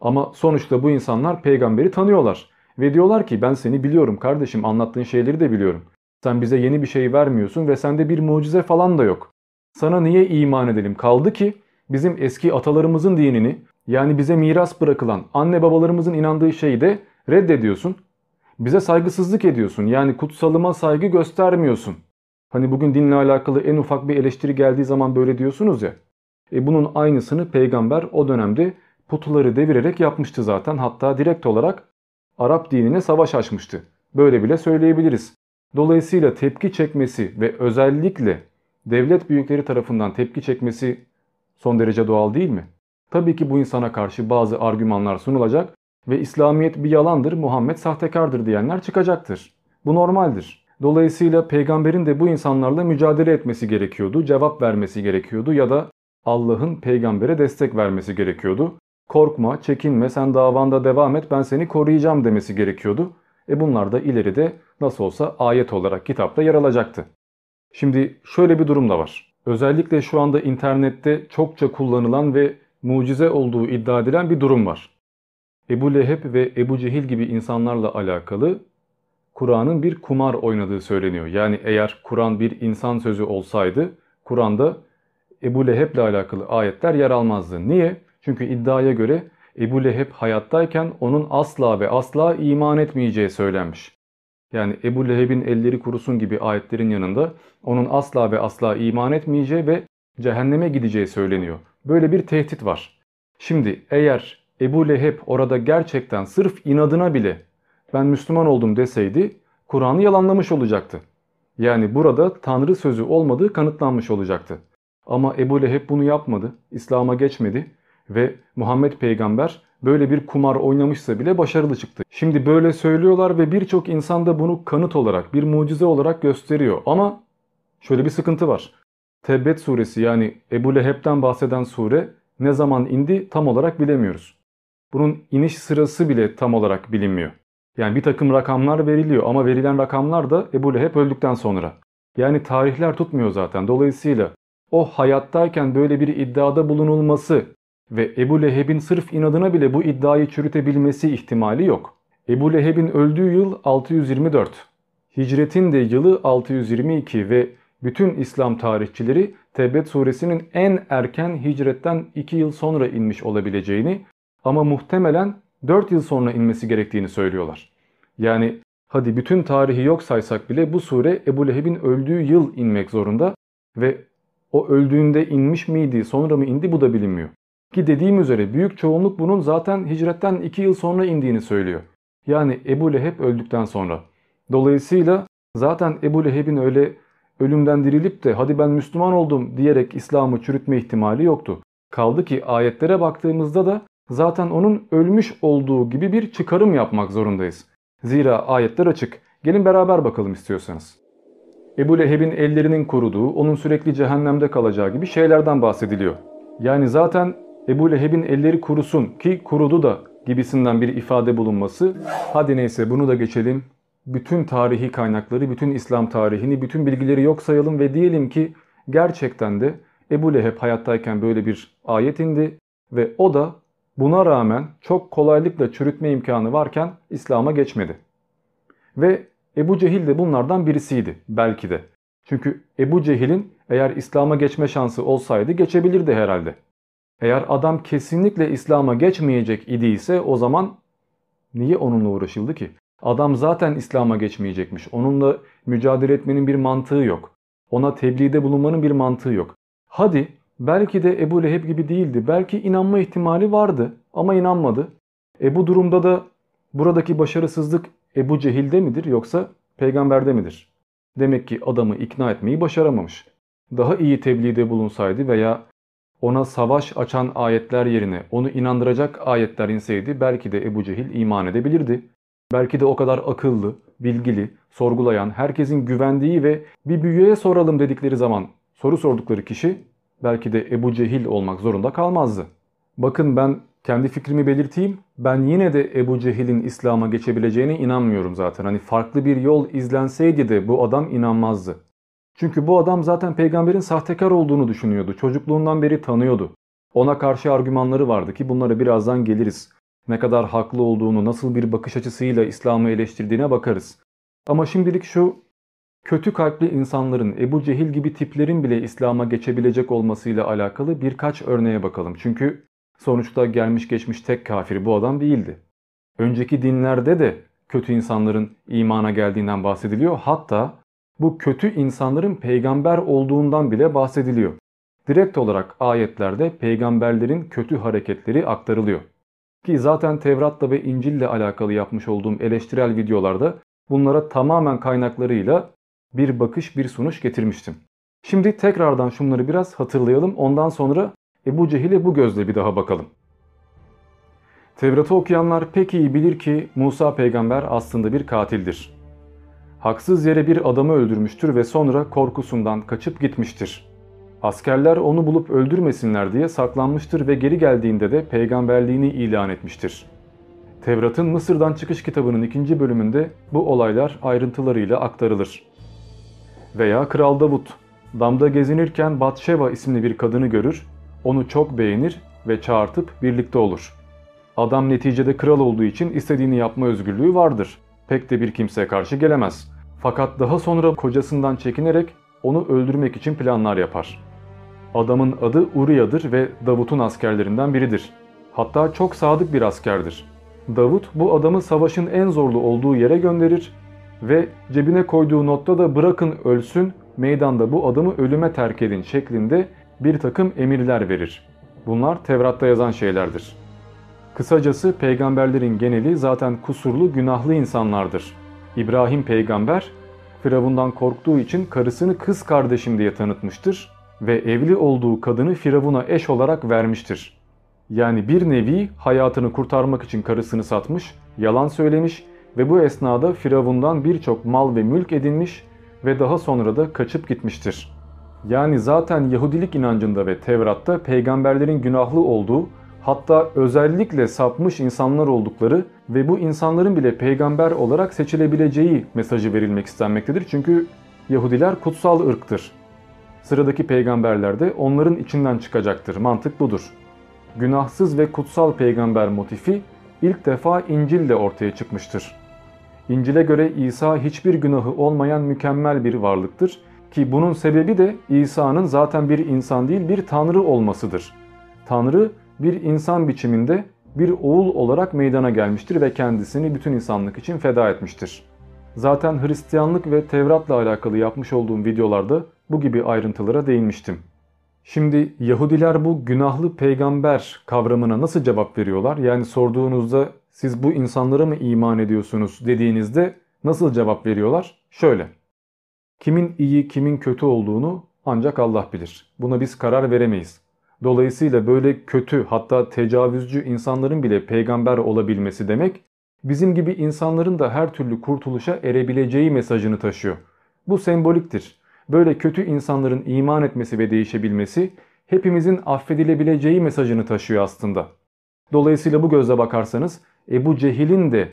Ama sonuçta bu insanlar peygamberi tanıyorlar. Ve diyorlar ki ben seni biliyorum kardeşim anlattığın şeyleri de biliyorum. Sen bize yeni bir şey vermiyorsun ve sende bir mucize falan da yok. Sana niye iman edelim kaldı ki bizim eski atalarımızın dinini yani bize miras bırakılan anne babalarımızın inandığı şeyi de reddediyorsun. Bize saygısızlık ediyorsun yani kutsalıma saygı göstermiyorsun. Hani bugün dinle alakalı en ufak bir eleştiri geldiği zaman böyle diyorsunuz ya. E bunun aynısını peygamber o dönemde putuları devirerek yapmıştı zaten. Hatta direkt olarak Arap dinine savaş açmıştı. Böyle bile söyleyebiliriz. Dolayısıyla tepki çekmesi ve özellikle devlet büyükleri tarafından tepki çekmesi son derece doğal değil mi? Tabii ki bu insana karşı bazı argümanlar sunulacak ve İslamiyet bir yalandır, Muhammed sahtekardır diyenler çıkacaktır. Bu normaldir. Dolayısıyla peygamberin de bu insanlarla mücadele etmesi gerekiyordu, cevap vermesi gerekiyordu ya da Allah'ın peygambere destek vermesi gerekiyordu. Korkma, çekinme, sen davanda devam et, ben seni koruyacağım demesi gerekiyordu. E bunlar da ileride nasıl olsa ayet olarak kitapta yer alacaktı. Şimdi şöyle bir durum da var. Özellikle şu anda internette çokça kullanılan ve mucize olduğu iddia edilen bir durum var. Ebu Leheb ve Ebu Cehil gibi insanlarla alakalı Kur'an'ın bir kumar oynadığı söyleniyor. Yani eğer Kur'an bir insan sözü olsaydı Kur'an'da Ebu Leheb ile alakalı ayetler yer almazdı. Niye? Çünkü iddiaya göre Ebu Leheb hayattayken onun asla ve asla iman etmeyeceği söylenmiş. Yani Ebu Leheb'in elleri kurusun gibi ayetlerin yanında onun asla ve asla iman etmeyeceği ve cehenneme gideceği söyleniyor. Böyle bir tehdit var. Şimdi eğer Ebu Leheb orada gerçekten sırf inadına bile ben Müslüman oldum deseydi Kur'an'ı yalanlamış olacaktı. Yani burada Tanrı sözü olmadığı kanıtlanmış olacaktı. Ama Ebu Leheb bunu yapmadı, İslam'a geçmedi ve Muhammed peygamber böyle bir kumar oynamışsa bile başarılı çıktı. Şimdi böyle söylüyorlar ve birçok insan da bunu kanıt olarak, bir mucize olarak gösteriyor. Ama şöyle bir sıkıntı var. Tebbet suresi yani Ebu Leheb'den bahseden sure ne zaman indi tam olarak bilemiyoruz. Bunun iniş sırası bile tam olarak bilinmiyor. Yani bir takım rakamlar veriliyor ama verilen rakamlar da Ebu Leheb öldükten sonra. Yani tarihler tutmuyor zaten. Dolayısıyla o hayattayken böyle bir iddiada bulunulması ve Ebu Leheb'in sırf inadına bile bu iddiayı çürütebilmesi ihtimali yok. Ebu Leheb'in öldüğü yıl 624. Hicretin de yılı 622 ve bütün İslam tarihçileri Tebbet suresinin en erken hicretten 2 yıl sonra inmiş olabileceğini ama muhtemelen 4 yıl sonra inmesi gerektiğini söylüyorlar. Yani hadi bütün tarihi yok saysak bile bu sure Ebu Leheb'in öldüğü yıl inmek zorunda ve o öldüğünde inmiş miydi sonra mı indi bu da bilinmiyor. Ki dediğim üzere büyük çoğunluk bunun zaten hicretten 2 yıl sonra indiğini söylüyor. Yani Ebu Leheb öldükten sonra. Dolayısıyla zaten Ebu Leheb'in öyle ölümden dirilip de hadi ben Müslüman oldum diyerek İslam'ı çürütme ihtimali yoktu. Kaldı ki ayetlere baktığımızda da zaten onun ölmüş olduğu gibi bir çıkarım yapmak zorundayız. Zira ayetler açık. Gelin beraber bakalım istiyorsanız. Ebu Leheb'in ellerinin kuruduğu, onun sürekli cehennemde kalacağı gibi şeylerden bahsediliyor. Yani zaten Ebu Leheb'in elleri kurusun ki kurudu da gibisinden bir ifade bulunması. Hadi neyse bunu da geçelim. Bütün tarihi kaynakları, bütün İslam tarihini, bütün bilgileri yok sayalım ve diyelim ki gerçekten de Ebu Leheb hayattayken böyle bir ayet indi ve o da buna rağmen çok kolaylıkla çürütme imkanı varken İslam'a geçmedi. Ve Ebu Cehil de bunlardan birisiydi belki de. Çünkü Ebu Cehil'in eğer İslam'a geçme şansı olsaydı geçebilirdi herhalde. Eğer adam kesinlikle İslam'a geçmeyecek idiyse o zaman niye onunla uğraşıldı ki? Adam zaten İslam'a geçmeyecekmiş. Onunla mücadele etmenin bir mantığı yok. Ona tebliğde bulunmanın bir mantığı yok. Hadi belki de Ebu Leheb gibi değildi. Belki inanma ihtimali vardı ama inanmadı. E bu durumda da buradaki başarısızlık Ebu Cehil'de midir yoksa peygamberde midir? Demek ki adamı ikna etmeyi başaramamış. Daha iyi tebliğde bulunsaydı veya ona savaş açan ayetler yerine onu inandıracak ayetler inseydi belki de Ebu Cehil iman edebilirdi. Belki de o kadar akıllı, bilgili, sorgulayan, herkesin güvendiği ve bir büyüye soralım dedikleri zaman soru sordukları kişi belki de Ebu Cehil olmak zorunda kalmazdı. Bakın ben kendi fikrimi belirteyim. Ben yine de Ebu Cehil'in İslam'a geçebileceğine inanmıyorum zaten. Hani farklı bir yol izlenseydi de bu adam inanmazdı. Çünkü bu adam zaten peygamberin sahtekar olduğunu düşünüyordu. Çocukluğundan beri tanıyordu. Ona karşı argümanları vardı ki bunlara birazdan geliriz. Ne kadar haklı olduğunu, nasıl bir bakış açısıyla İslam'ı eleştirdiğine bakarız. Ama şimdilik şu kötü kalpli insanların, Ebu Cehil gibi tiplerin bile İslam'a geçebilecek olmasıyla alakalı birkaç örneğe bakalım. Çünkü sonuçta gelmiş geçmiş tek kafir bu adam değildi. Önceki dinlerde de kötü insanların imana geldiğinden bahsediliyor. Hatta bu kötü insanların peygamber olduğundan bile bahsediliyor. Direkt olarak ayetlerde peygamberlerin kötü hareketleri aktarılıyor. Ki zaten Tevrat'la ve İncil'le alakalı yapmış olduğum eleştirel videolarda bunlara tamamen kaynaklarıyla bir bakış bir sonuç getirmiştim. Şimdi tekrardan şunları biraz hatırlayalım ondan sonra Ebu Cehil'e bu gözle bir daha bakalım. Tevrat'ı okuyanlar pek iyi bilir ki Musa peygamber aslında bir katildir. Haksız yere bir adamı öldürmüştür ve sonra korkusundan kaçıp gitmiştir. Askerler onu bulup öldürmesinler diye saklanmıştır ve geri geldiğinde de peygamberliğini ilan etmiştir. Tevrat'ın Mısır'dan çıkış kitabının ikinci bölümünde bu olaylar ayrıntılarıyla aktarılır. Veya Kral Davut, damda gezinirken Batşeva isimli bir kadını görür, onu çok beğenir ve çağırtıp birlikte olur. Adam neticede kral olduğu için istediğini yapma özgürlüğü vardır pek de bir kimseye karşı gelemez. Fakat daha sonra kocasından çekinerek onu öldürmek için planlar yapar. Adamın adı Uriya'dır ve Davut'un askerlerinden biridir. Hatta çok sadık bir askerdir. Davut bu adamı savaşın en zorlu olduğu yere gönderir ve cebine koyduğu notta da bırakın ölsün, meydanda bu adamı ölüme terk edin şeklinde bir takım emirler verir. Bunlar Tevrat'ta yazan şeylerdir. Kısacası peygamberlerin geneli zaten kusurlu, günahlı insanlardır. İbrahim peygamber Firavundan korktuğu için karısını kız kardeşim diye tanıtmıştır ve evli olduğu kadını Firavun'a eş olarak vermiştir. Yani bir nevi hayatını kurtarmak için karısını satmış, yalan söylemiş ve bu esnada Firavundan birçok mal ve mülk edinmiş ve daha sonra da kaçıp gitmiştir. Yani zaten Yahudilik inancında ve Tevrat'ta peygamberlerin günahlı olduğu hatta özellikle sapmış insanlar oldukları ve bu insanların bile peygamber olarak seçilebileceği mesajı verilmek istenmektedir. Çünkü Yahudiler kutsal ırktır. Sıradaki peygamberler de onların içinden çıkacaktır. Mantık budur. Günahsız ve kutsal peygamber motifi ilk defa İncil'de ortaya çıkmıştır. İncil'e göre İsa hiçbir günahı olmayan mükemmel bir varlıktır ki bunun sebebi de İsa'nın zaten bir insan değil bir tanrı olmasıdır. Tanrı bir insan biçiminde bir oğul olarak meydana gelmiştir ve kendisini bütün insanlık için feda etmiştir. Zaten Hristiyanlık ve Tevrat'la alakalı yapmış olduğum videolarda bu gibi ayrıntılara değinmiştim. Şimdi Yahudiler bu günahlı peygamber kavramına nasıl cevap veriyorlar? Yani sorduğunuzda siz bu insanlara mı iman ediyorsunuz dediğinizde nasıl cevap veriyorlar? Şöyle. Kimin iyi kimin kötü olduğunu ancak Allah bilir. Buna biz karar veremeyiz. Dolayısıyla böyle kötü hatta tecavüzcü insanların bile peygamber olabilmesi demek bizim gibi insanların da her türlü kurtuluşa erebileceği mesajını taşıyor. Bu semboliktir. Böyle kötü insanların iman etmesi ve değişebilmesi hepimizin affedilebileceği mesajını taşıyor aslında. Dolayısıyla bu gözle bakarsanız Ebu Cehil'in de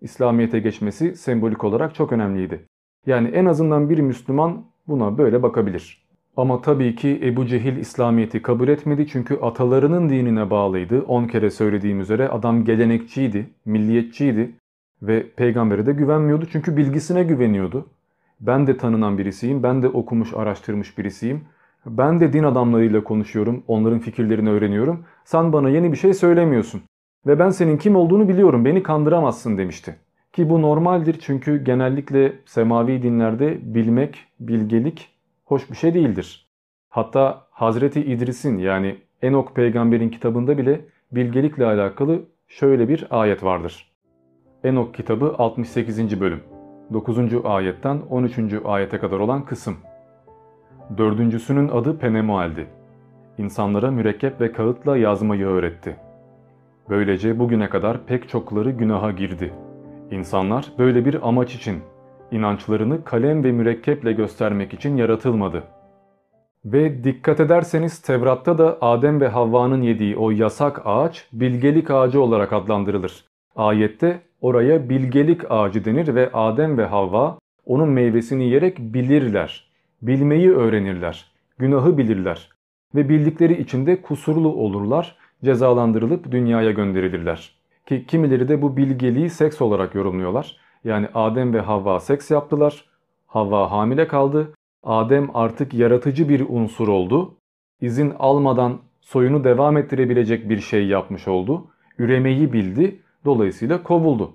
İslamiyet'e geçmesi sembolik olarak çok önemliydi. Yani en azından bir Müslüman buna böyle bakabilir. Ama tabii ki Ebu Cehil İslamiyet'i kabul etmedi çünkü atalarının dinine bağlıydı. 10 kere söylediğim üzere adam gelenekçiydi, milliyetçiydi ve peygambere de güvenmiyordu çünkü bilgisine güveniyordu. Ben de tanınan birisiyim, ben de okumuş, araştırmış birisiyim. Ben de din adamlarıyla konuşuyorum, onların fikirlerini öğreniyorum. Sen bana yeni bir şey söylemiyorsun. Ve ben senin kim olduğunu biliyorum, beni kandıramazsın demişti. Ki bu normaldir çünkü genellikle semavi dinlerde bilmek, bilgelik hoş bir şey değildir. Hatta Hazreti İdris'in yani Enok peygamberin kitabında bile bilgelikle alakalı şöyle bir ayet vardır. Enok kitabı 68. bölüm. 9. ayetten 13. ayete kadar olan kısım. Dördüncüsünün adı Penemuel'di. İnsanlara mürekkep ve kağıtla yazmayı öğretti. Böylece bugüne kadar pek çokları günaha girdi. İnsanlar böyle bir amaç için, inançlarını kalem ve mürekkeple göstermek için yaratılmadı. Ve dikkat ederseniz Tevrat'ta da Adem ve Havva'nın yediği o yasak ağaç bilgelik ağacı olarak adlandırılır. Ayette oraya bilgelik ağacı denir ve Adem ve Havva onun meyvesini yiyerek bilirler. Bilmeyi öğrenirler. Günahı bilirler. Ve bildikleri içinde kusurlu olurlar, cezalandırılıp dünyaya gönderilirler. Ki kimileri de bu bilgeliği seks olarak yorumluyorlar. Yani Adem ve Havva seks yaptılar. Havva hamile kaldı. Adem artık yaratıcı bir unsur oldu. İzin almadan soyunu devam ettirebilecek bir şey yapmış oldu. Üremeyi bildi. Dolayısıyla kovuldu.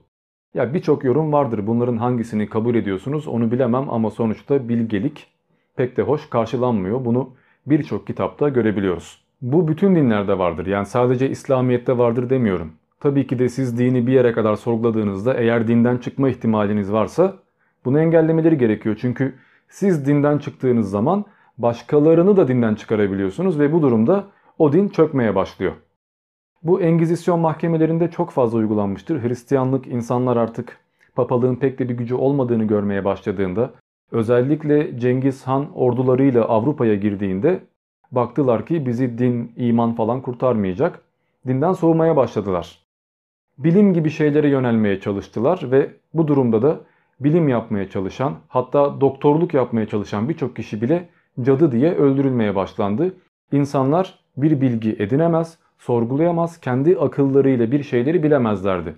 Ya birçok yorum vardır. Bunların hangisini kabul ediyorsunuz onu bilemem ama sonuçta bilgelik pek de hoş karşılanmıyor. Bunu birçok kitapta görebiliyoruz. Bu bütün dinlerde vardır. Yani sadece İslamiyet'te vardır demiyorum. Tabii ki de siz dini bir yere kadar sorguladığınızda eğer dinden çıkma ihtimaliniz varsa bunu engellemeleri gerekiyor. Çünkü siz dinden çıktığınız zaman başkalarını da dinden çıkarabiliyorsunuz ve bu durumda o din çökmeye başlıyor. Bu Engizisyon mahkemelerinde çok fazla uygulanmıştır. Hristiyanlık insanlar artık papalığın pek de bir gücü olmadığını görmeye başladığında özellikle Cengiz Han ordularıyla Avrupa'ya girdiğinde baktılar ki bizi din, iman falan kurtarmayacak. Dinden soğumaya başladılar. Bilim gibi şeylere yönelmeye çalıştılar ve bu durumda da bilim yapmaya çalışan hatta doktorluk yapmaya çalışan birçok kişi bile cadı diye öldürülmeye başlandı. İnsanlar bir bilgi edinemez, sorgulayamaz, kendi akıllarıyla bir şeyleri bilemezlerdi.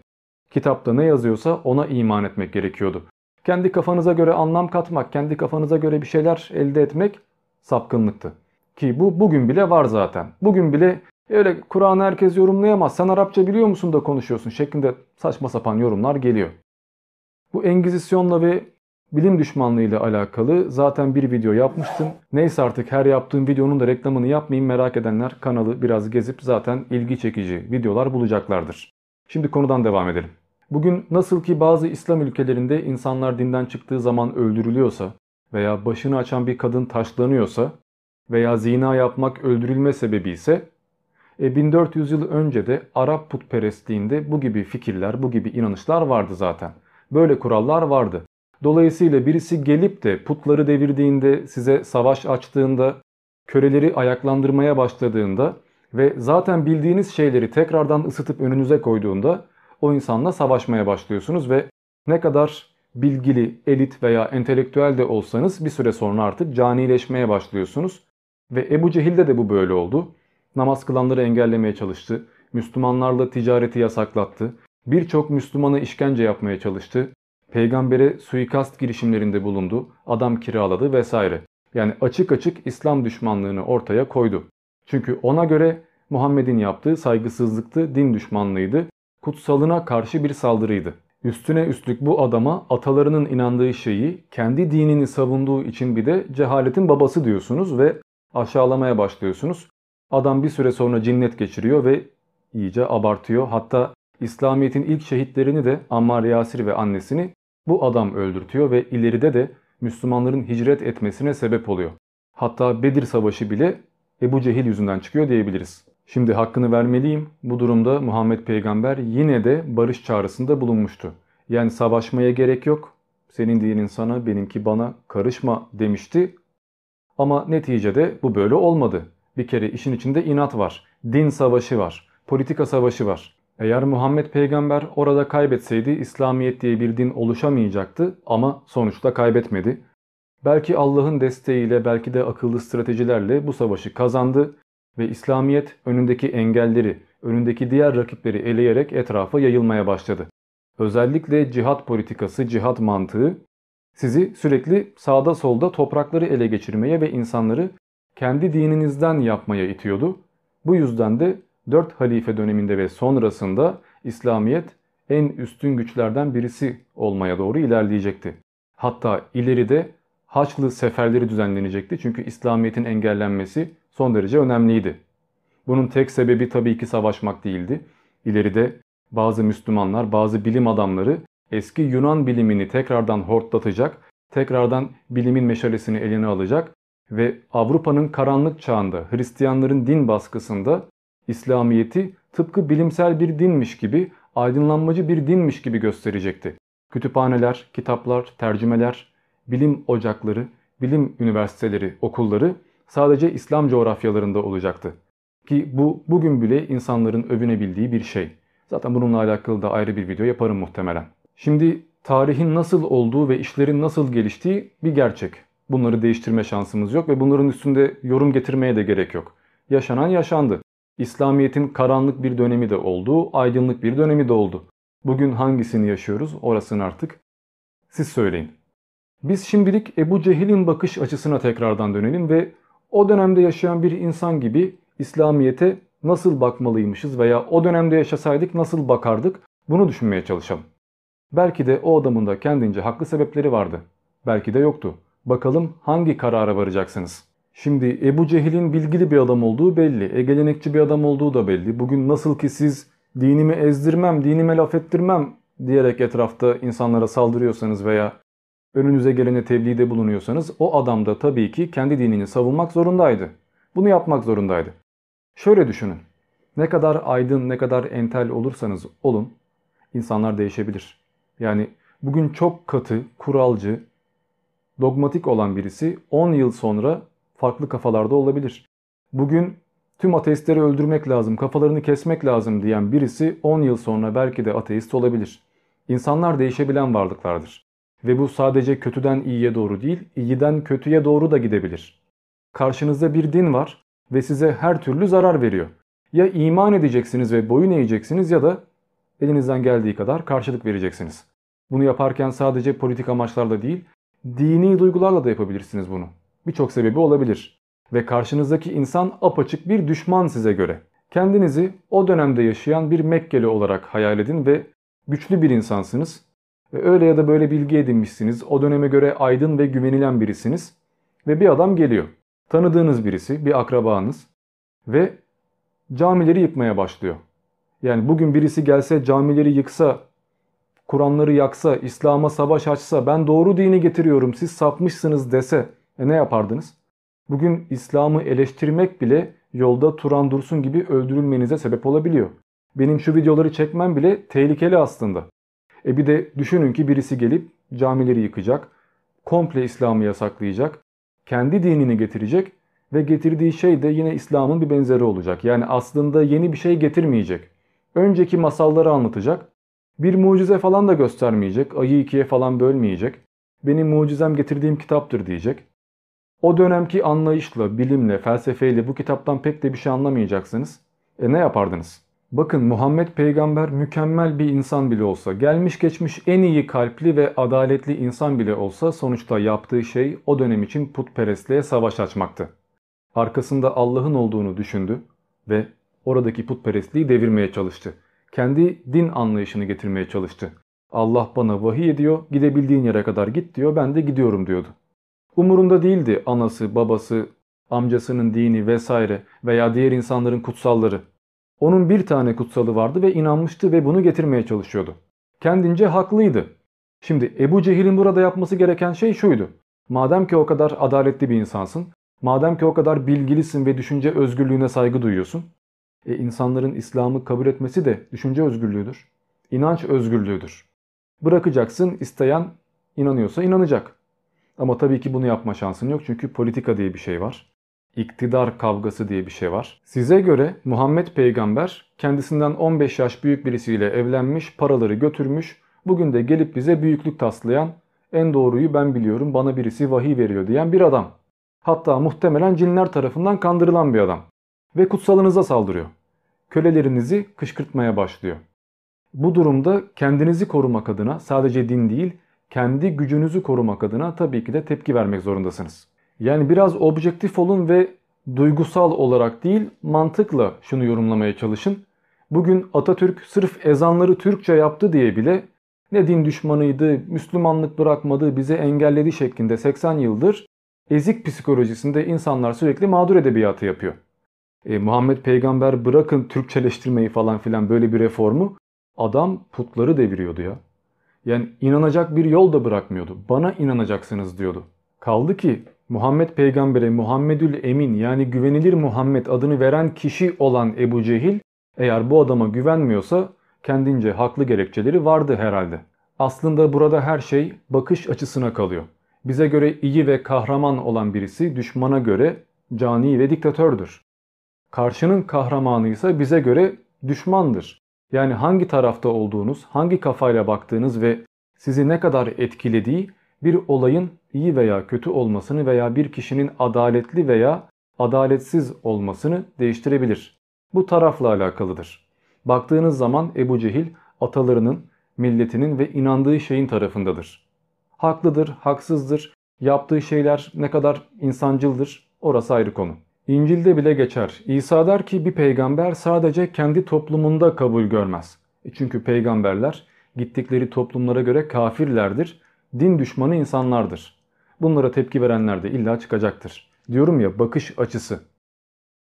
Kitapta ne yazıyorsa ona iman etmek gerekiyordu. Kendi kafanıza göre anlam katmak, kendi kafanıza göre bir şeyler elde etmek sapkınlıktı. Ki bu bugün bile var zaten. Bugün bile öyle Kur'an'ı herkes yorumlayamaz. Sen Arapça biliyor musun da konuşuyorsun şeklinde saçma sapan yorumlar geliyor. Bu Engizisyonla ve bilim düşmanlığıyla alakalı zaten bir video yapmıştım. Neyse artık her yaptığım videonun da reklamını yapmayayım merak edenler kanalı biraz gezip zaten ilgi çekici videolar bulacaklardır. Şimdi konudan devam edelim. Bugün nasıl ki bazı İslam ülkelerinde insanlar dinden çıktığı zaman öldürülüyorsa veya başını açan bir kadın taşlanıyorsa veya zina yapmak öldürülme sebebi ise 1400 yıl önce de Arap putperestliğinde bu gibi fikirler, bu gibi inanışlar vardı zaten. Böyle kurallar vardı. Dolayısıyla birisi gelip de putları devirdiğinde, size savaş açtığında, köleleri ayaklandırmaya başladığında ve zaten bildiğiniz şeyleri tekrardan ısıtıp önünüze koyduğunda o insanla savaşmaya başlıyorsunuz ve ne kadar bilgili, elit veya entelektüel de olsanız bir süre sonra artık canileşmeye başlıyorsunuz. Ve Ebu Cehil'de de bu böyle oldu. Namaz kılanları engellemeye çalıştı. Müslümanlarla ticareti yasaklattı. Birçok Müslümanı işkence yapmaya çalıştı. Peygambere suikast girişimlerinde bulundu. Adam kiraladı vesaire. Yani açık açık İslam düşmanlığını ortaya koydu. Çünkü ona göre Muhammed'in yaptığı saygısızlıktı, din düşmanlığıydı, kutsalına karşı bir saldırıydı. Üstüne üstlük bu adama atalarının inandığı şeyi kendi dinini savunduğu için bir de cehaletin babası diyorsunuz ve aşağılamaya başlıyorsunuz. Adam bir süre sonra cinnet geçiriyor ve iyice abartıyor. Hatta İslamiyet'in ilk şehitlerini de Ammar Yasir ve annesini bu adam öldürtüyor ve ileride de Müslümanların hicret etmesine sebep oluyor. Hatta Bedir Savaşı bile Ebu Cehil yüzünden çıkıyor diyebiliriz. Şimdi hakkını vermeliyim. Bu durumda Muhammed Peygamber yine de barış çağrısında bulunmuştu. Yani savaşmaya gerek yok. Senin dinin sana, benimki bana karışma demişti. Ama neticede bu böyle olmadı. Bir kere işin içinde inat var. Din savaşı var. Politika savaşı var. Eğer Muhammed peygamber orada kaybetseydi İslamiyet diye bir din oluşamayacaktı ama sonuçta kaybetmedi. Belki Allah'ın desteğiyle belki de akıllı stratejilerle bu savaşı kazandı ve İslamiyet önündeki engelleri, önündeki diğer rakipleri eleyerek etrafa yayılmaya başladı. Özellikle cihat politikası, cihat mantığı sizi sürekli sağda solda toprakları ele geçirmeye ve insanları kendi dininizden yapmaya itiyordu. Bu yüzden de 4 halife döneminde ve sonrasında İslamiyet en üstün güçlerden birisi olmaya doğru ilerleyecekti. Hatta ileride Haçlı seferleri düzenlenecekti çünkü İslamiyet'in engellenmesi son derece önemliydi. Bunun tek sebebi tabii ki savaşmak değildi. İleride bazı Müslümanlar, bazı bilim adamları eski Yunan bilimini tekrardan hortlatacak, tekrardan bilimin meşalesini eline alacak ve Avrupa'nın karanlık çağında Hristiyanların din baskısında İslamiyet'i tıpkı bilimsel bir dinmiş gibi, aydınlanmacı bir dinmiş gibi gösterecekti. Kütüphaneler, kitaplar, tercümeler, bilim ocakları, bilim üniversiteleri, okulları sadece İslam coğrafyalarında olacaktı. Ki bu bugün bile insanların övünebildiği bir şey. Zaten bununla alakalı da ayrı bir video yaparım muhtemelen. Şimdi tarihin nasıl olduğu ve işlerin nasıl geliştiği bir gerçek. Bunları değiştirme şansımız yok ve bunların üstünde yorum getirmeye de gerek yok. Yaşanan yaşandı. İslamiyet'in karanlık bir dönemi de oldu, aydınlık bir dönemi de oldu. Bugün hangisini yaşıyoruz orasını artık siz söyleyin. Biz şimdilik Ebu Cehil'in bakış açısına tekrardan dönelim ve o dönemde yaşayan bir insan gibi İslamiyet'e nasıl bakmalıymışız veya o dönemde yaşasaydık nasıl bakardık bunu düşünmeye çalışalım. Belki de o adamın da kendince haklı sebepleri vardı. Belki de yoktu. Bakalım hangi karara varacaksınız? Şimdi Ebu Cehil'in bilgili bir adam olduğu belli. Egelenekçi bir adam olduğu da belli. Bugün nasıl ki siz dinimi ezdirmem, dinime laf ettirmem diyerek etrafta insanlara saldırıyorsanız veya önünüze gelene tebliğde bulunuyorsanız o adam da tabii ki kendi dinini savunmak zorundaydı. Bunu yapmak zorundaydı. Şöyle düşünün. Ne kadar aydın, ne kadar entel olursanız olun insanlar değişebilir. Yani bugün çok katı, kuralcı, dogmatik olan birisi 10 yıl sonra farklı kafalarda olabilir. Bugün tüm ateistleri öldürmek lazım, kafalarını kesmek lazım diyen birisi 10 yıl sonra belki de ateist olabilir. İnsanlar değişebilen varlıklardır. Ve bu sadece kötüden iyiye doğru değil, iyiden kötüye doğru da gidebilir. Karşınızda bir din var ve size her türlü zarar veriyor. Ya iman edeceksiniz ve boyun eğeceksiniz ya da elinizden geldiği kadar karşılık vereceksiniz. Bunu yaparken sadece politik amaçlarla değil, dini duygularla da yapabilirsiniz bunu. Birçok sebebi olabilir. Ve karşınızdaki insan apaçık bir düşman size göre. Kendinizi o dönemde yaşayan bir Mekkeli olarak hayal edin ve güçlü bir insansınız. Ve öyle ya da böyle bilgi edinmişsiniz. O döneme göre aydın ve güvenilen birisiniz. Ve bir adam geliyor. Tanıdığınız birisi, bir akrabanız. Ve camileri yıkmaya başlıyor. Yani bugün birisi gelse camileri yıksa, Kur'anları yaksa, İslam'a savaş açsa, ben doğru dini getiriyorum siz sapmışsınız dese e ne yapardınız? Bugün İslam'ı eleştirmek bile yolda Turan Dursun gibi öldürülmenize sebep olabiliyor. Benim şu videoları çekmem bile tehlikeli aslında. E bir de düşünün ki birisi gelip camileri yıkacak, komple İslam'ı yasaklayacak, kendi dinini getirecek ve getirdiği şey de yine İslam'ın bir benzeri olacak. Yani aslında yeni bir şey getirmeyecek. Önceki masalları anlatacak. Bir mucize falan da göstermeyecek. Ayı ikiye falan bölmeyecek. Benim mucizem getirdiğim kitaptır diyecek. O dönemki anlayışla, bilimle, felsefeyle bu kitaptan pek de bir şey anlamayacaksınız. E ne yapardınız? Bakın Muhammed peygamber mükemmel bir insan bile olsa, gelmiş geçmiş en iyi kalpli ve adaletli insan bile olsa sonuçta yaptığı şey o dönem için putperestliğe savaş açmaktı. Arkasında Allah'ın olduğunu düşündü ve oradaki putperestliği devirmeye çalıştı. Kendi din anlayışını getirmeye çalıştı. Allah bana vahiy ediyor, gidebildiğin yere kadar git diyor, ben de gidiyorum diyordu. Umurunda değildi anası, babası, amcasının dini vesaire veya diğer insanların kutsalları. Onun bir tane kutsalı vardı ve inanmıştı ve bunu getirmeye çalışıyordu. Kendince haklıydı. Şimdi Ebu Cehil'in burada yapması gereken şey şuydu. Madem ki o kadar adaletli bir insansın, madem ki o kadar bilgilisin ve düşünce özgürlüğüne saygı duyuyorsun, e insanların İslam'ı kabul etmesi de düşünce özgürlüğüdür. İnanç özgürlüğüdür. Bırakacaksın, isteyen inanıyorsa inanacak. Ama tabii ki bunu yapma şansın yok çünkü politika diye bir şey var. İktidar kavgası diye bir şey var. Size göre Muhammed peygamber kendisinden 15 yaş büyük birisiyle evlenmiş, paraları götürmüş, bugün de gelip bize büyüklük taslayan, en doğruyu ben biliyorum bana birisi vahiy veriyor diyen bir adam. Hatta muhtemelen cinler tarafından kandırılan bir adam. Ve kutsalınıza saldırıyor. Kölelerinizi kışkırtmaya başlıyor. Bu durumda kendinizi korumak adına sadece din değil, kendi gücünüzü korumak adına tabii ki de tepki vermek zorundasınız. Yani biraz objektif olun ve duygusal olarak değil mantıkla şunu yorumlamaya çalışın. Bugün Atatürk sırf ezanları Türkçe yaptı diye bile ne din düşmanıydı, Müslümanlık bırakmadı, bize engelledi şeklinde 80 yıldır ezik psikolojisinde insanlar sürekli mağdur edebiyatı yapıyor. E, Muhammed peygamber bırakın Türkçeleştirmeyi falan filan böyle bir reformu adam putları deviriyordu ya. Yani inanacak bir yol da bırakmıyordu. Bana inanacaksınız diyordu. Kaldı ki Muhammed peygambere Muhammedül Emin yani güvenilir Muhammed adını veren kişi olan Ebu Cehil eğer bu adama güvenmiyorsa kendince haklı gerekçeleri vardı herhalde. Aslında burada her şey bakış açısına kalıyor. Bize göre iyi ve kahraman olan birisi düşmana göre cani ve diktatördür. Karşının kahramanı ise bize göre düşmandır. Yani hangi tarafta olduğunuz, hangi kafayla baktığınız ve sizi ne kadar etkilediği bir olayın iyi veya kötü olmasını veya bir kişinin adaletli veya adaletsiz olmasını değiştirebilir. Bu tarafla alakalıdır. Baktığınız zaman Ebu Cehil atalarının, milletinin ve inandığı şeyin tarafındadır. Haklıdır, haksızdır, yaptığı şeyler ne kadar insancıldır orası ayrı konu. İncil'de bile geçer. İsa der ki bir peygamber sadece kendi toplumunda kabul görmez. E çünkü peygamberler gittikleri toplumlara göre kafirlerdir, din düşmanı insanlardır. Bunlara tepki verenler de illa çıkacaktır. Diyorum ya bakış açısı.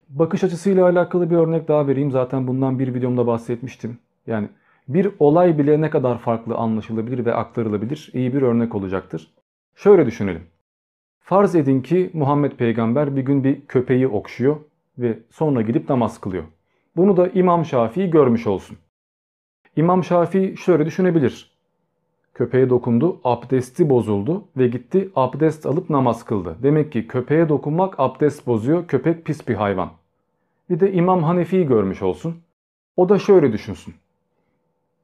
Bakış açısıyla alakalı bir örnek daha vereyim. Zaten bundan bir videomda bahsetmiştim. Yani bir olay bile ne kadar farklı anlaşılabilir ve aktarılabilir iyi bir örnek olacaktır. Şöyle düşünelim. Farz edin ki Muhammed peygamber bir gün bir köpeği okşuyor ve sonra gidip namaz kılıyor. Bunu da İmam Şafii görmüş olsun. İmam Şafii şöyle düşünebilir. Köpeğe dokundu, abdesti bozuldu ve gitti abdest alıp namaz kıldı. Demek ki köpeğe dokunmak abdest bozuyor, köpek pis bir hayvan. Bir de İmam Hanefi'yi görmüş olsun. O da şöyle düşünsün.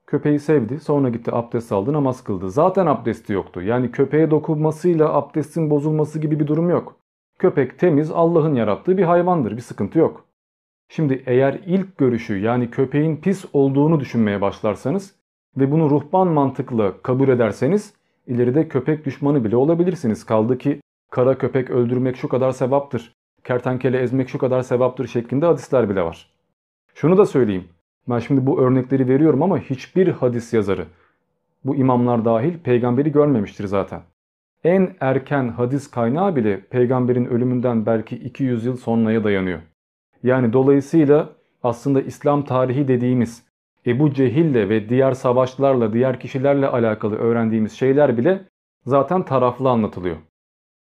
Köpeği sevdi. Sonra gitti abdest aldı namaz kıldı. Zaten abdesti yoktu. Yani köpeğe dokunmasıyla abdestin bozulması gibi bir durum yok. Köpek temiz Allah'ın yarattığı bir hayvandır. Bir sıkıntı yok. Şimdi eğer ilk görüşü yani köpeğin pis olduğunu düşünmeye başlarsanız ve bunu ruhban mantıkla kabul ederseniz ileride köpek düşmanı bile olabilirsiniz. Kaldı ki kara köpek öldürmek şu kadar sevaptır, kertenkele ezmek şu kadar sevaptır şeklinde hadisler bile var. Şunu da söyleyeyim. Ben şimdi bu örnekleri veriyorum ama hiçbir hadis yazarı, bu imamlar dahil peygamberi görmemiştir zaten. En erken hadis kaynağı bile peygamberin ölümünden belki 200 yıl sonraya dayanıyor. Yani dolayısıyla aslında İslam tarihi dediğimiz Ebu Cehil'le ve diğer savaşlarla, diğer kişilerle alakalı öğrendiğimiz şeyler bile zaten taraflı anlatılıyor.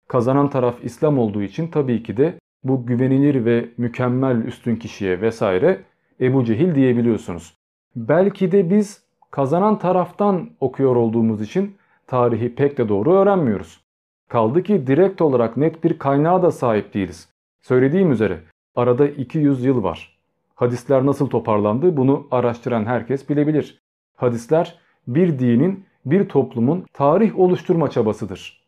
Kazanan taraf İslam olduğu için tabii ki de bu güvenilir ve mükemmel üstün kişiye vesaire Ebu Cehil diyebiliyorsunuz. Belki de biz kazanan taraftan okuyor olduğumuz için tarihi pek de doğru öğrenmiyoruz. Kaldı ki direkt olarak net bir kaynağa da sahip değiliz. Söylediğim üzere arada 200 yıl var. Hadisler nasıl toparlandı bunu araştıran herkes bilebilir. Hadisler bir dinin, bir toplumun tarih oluşturma çabasıdır.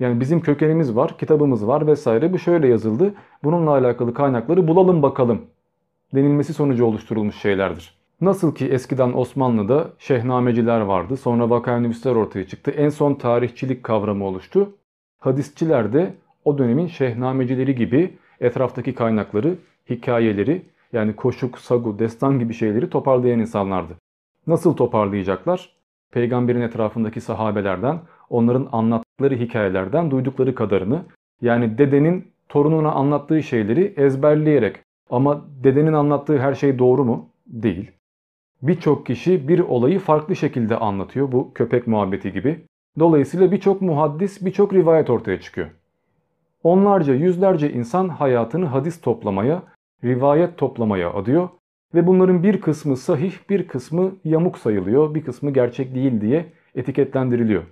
Yani bizim kökenimiz var, kitabımız var vesaire. Bu şöyle yazıldı. Bununla alakalı kaynakları bulalım bakalım denilmesi sonucu oluşturulmuş şeylerdir. Nasıl ki eskiden Osmanlı'da şehnameciler vardı, sonra vakainüvisler ortaya çıktı, en son tarihçilik kavramı oluştu. Hadisçiler de o dönemin şehnamecileri gibi etraftaki kaynakları, hikayeleri yani koşuk, sagu, destan gibi şeyleri toparlayan insanlardı. Nasıl toparlayacaklar? Peygamberin etrafındaki sahabelerden, onların anlattıkları hikayelerden duydukları kadarını yani dedenin torununa anlattığı şeyleri ezberleyerek ama dedenin anlattığı her şey doğru mu? Değil. Birçok kişi bir olayı farklı şekilde anlatıyor bu köpek muhabbeti gibi. Dolayısıyla birçok muhaddis, birçok rivayet ortaya çıkıyor. Onlarca, yüzlerce insan hayatını hadis toplamaya, rivayet toplamaya adıyor ve bunların bir kısmı sahih, bir kısmı yamuk sayılıyor, bir kısmı gerçek değil diye etiketlendiriliyor.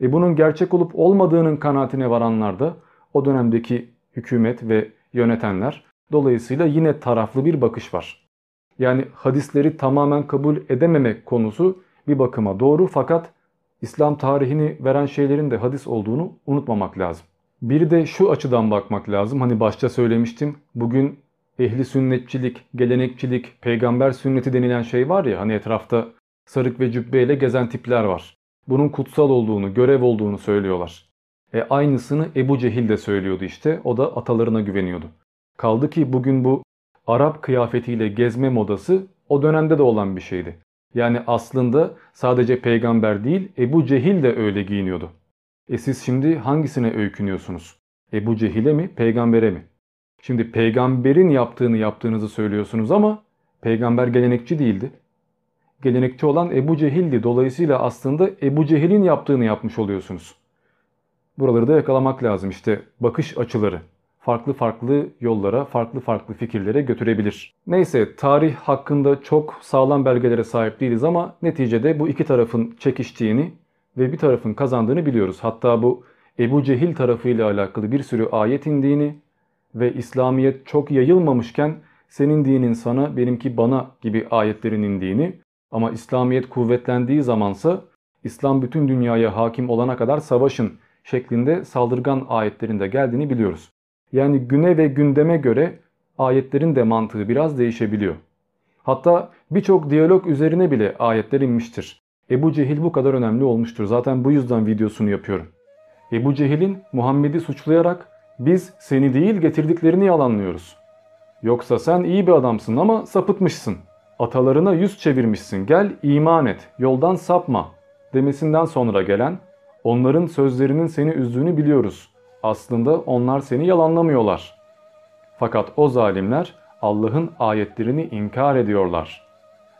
E bunun gerçek olup olmadığının kanaatine varanlar da o dönemdeki hükümet ve yönetenler dolayısıyla yine taraflı bir bakış var. Yani hadisleri tamamen kabul edememek konusu bir bakıma doğru fakat İslam tarihini veren şeylerin de hadis olduğunu unutmamak lazım. Bir de şu açıdan bakmak lazım. Hani başta söylemiştim. Bugün ehli sünnetçilik, gelenekçilik, peygamber sünneti denilen şey var ya hani etrafta sarık ve cübbeyle gezen tipler var. Bunun kutsal olduğunu, görev olduğunu söylüyorlar. E aynısını Ebu Cehil de söylüyordu işte. O da atalarına güveniyordu. Kaldı ki bugün bu Arap kıyafetiyle gezme modası o dönemde de olan bir şeydi. Yani aslında sadece peygamber değil Ebu Cehil de öyle giyiniyordu. E siz şimdi hangisine öykünüyorsunuz? Ebu Cehil'e mi peygambere mi? Şimdi peygamberin yaptığını yaptığınızı söylüyorsunuz ama peygamber gelenekçi değildi. Gelenekçi olan Ebu Cehil'di. Dolayısıyla aslında Ebu Cehil'in yaptığını yapmış oluyorsunuz. Buraları da yakalamak lazım işte bakış açıları farklı farklı yollara, farklı farklı fikirlere götürebilir. Neyse tarih hakkında çok sağlam belgelere sahip değiliz ama neticede bu iki tarafın çekiştiğini ve bir tarafın kazandığını biliyoruz. Hatta bu Ebu Cehil tarafıyla alakalı bir sürü ayet indiğini ve İslamiyet çok yayılmamışken senin dinin sana benimki bana gibi ayetlerin indiğini ama İslamiyet kuvvetlendiği zamansa İslam bütün dünyaya hakim olana kadar savaşın şeklinde saldırgan ayetlerinde geldiğini biliyoruz. Yani güne ve gündeme göre ayetlerin de mantığı biraz değişebiliyor. Hatta birçok diyalog üzerine bile ayetler inmiştir. Ebu Cehil bu kadar önemli olmuştur. Zaten bu yüzden videosunu yapıyorum. Ebu Cehil'in Muhammed'i suçlayarak biz seni değil getirdiklerini yalanlıyoruz. Yoksa sen iyi bir adamsın ama sapıtmışsın. Atalarına yüz çevirmişsin gel iman et yoldan sapma demesinden sonra gelen onların sözlerinin seni üzdüğünü biliyoruz. Aslında onlar seni yalanlamıyorlar. Fakat o zalimler Allah'ın ayetlerini inkar ediyorlar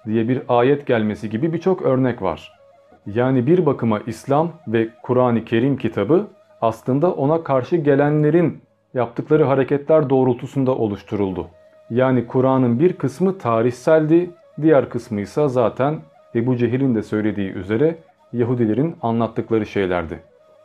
diye bir ayet gelmesi gibi birçok örnek var. Yani bir bakıma İslam ve Kur'an-ı Kerim kitabı aslında ona karşı gelenlerin yaptıkları hareketler doğrultusunda oluşturuldu. Yani Kur'an'ın bir kısmı tarihseldi, diğer kısmı ise zaten Ebu Cehil'in de söylediği üzere Yahudilerin anlattıkları şeylerdi.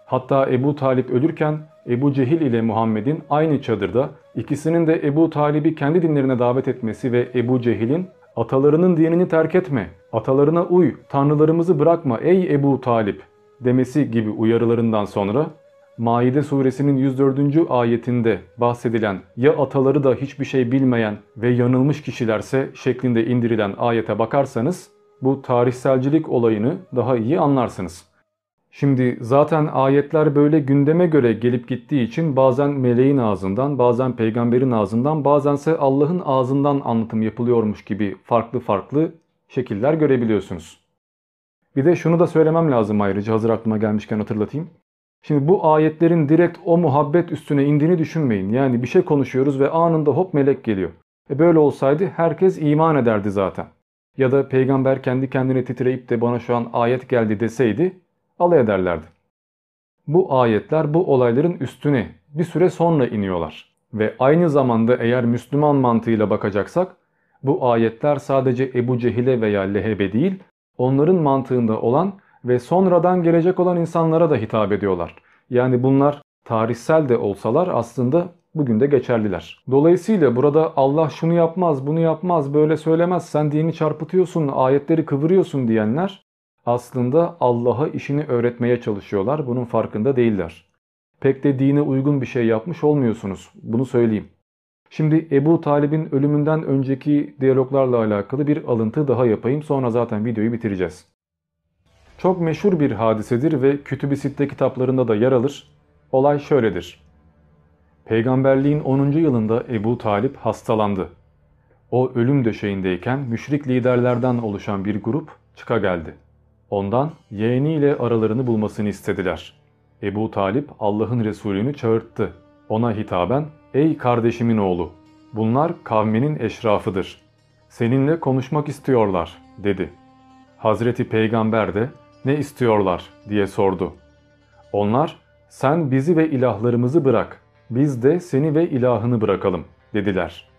Hatta Ebu Talip ölürken Ebu Cehil ile Muhammed'in aynı çadırda ikisinin de Ebu Talib'i kendi dinlerine davet etmesi ve Ebu Cehil'in atalarının dinini terk etme, atalarına uy, tanrılarımızı bırakma ey Ebu Talip demesi gibi uyarılarından sonra Maide suresinin 104. ayetinde bahsedilen ya ataları da hiçbir şey bilmeyen ve yanılmış kişilerse şeklinde indirilen ayete bakarsanız bu tarihselcilik olayını daha iyi anlarsınız. Şimdi zaten ayetler böyle gündeme göre gelip gittiği için bazen meleğin ağzından, bazen peygamberin ağzından, bazense Allah'ın ağzından anlatım yapılıyormuş gibi farklı farklı şekiller görebiliyorsunuz. Bir de şunu da söylemem lazım ayrıca hazır aklıma gelmişken hatırlatayım. Şimdi bu ayetlerin direkt o muhabbet üstüne indiğini düşünmeyin. Yani bir şey konuşuyoruz ve anında hop melek geliyor. E böyle olsaydı herkes iman ederdi zaten. Ya da peygamber kendi kendine titreyip de bana şu an ayet geldi deseydi alay ederlerdi. Bu ayetler bu olayların üstüne bir süre sonra iniyorlar. Ve aynı zamanda eğer Müslüman mantığıyla bakacaksak bu ayetler sadece Ebu Cehil'e veya Leheb'e değil onların mantığında olan ve sonradan gelecek olan insanlara da hitap ediyorlar. Yani bunlar tarihsel de olsalar aslında bugün de geçerliler. Dolayısıyla burada Allah şunu yapmaz, bunu yapmaz, böyle söylemez, sen dini çarpıtıyorsun, ayetleri kıvırıyorsun diyenler aslında Allah'a işini öğretmeye çalışıyorlar. Bunun farkında değiller. Pek de dine uygun bir şey yapmış olmuyorsunuz. Bunu söyleyeyim. Şimdi Ebu Talib'in ölümünden önceki diyaloglarla alakalı bir alıntı daha yapayım. Sonra zaten videoyu bitireceğiz. Çok meşhur bir hadisedir ve Kütüb-i Sitte kitaplarında da yer alır. Olay şöyledir. Peygamberliğin 10. yılında Ebu Talip hastalandı. O ölüm döşeğindeyken müşrik liderlerden oluşan bir grup çıka geldi. Ondan yeğeniyle aralarını bulmasını istediler. Ebu Talip Allah'ın Resulünü çağırttı. Ona hitaben ''Ey kardeşimin oğlu, bunlar kavminin eşrafıdır. Seninle konuşmak istiyorlar.'' dedi. Hazreti Peygamber de ''Ne istiyorlar?'' diye sordu. Onlar ''Sen bizi ve ilahlarımızı bırak, biz de seni ve ilahını bırakalım.'' dediler.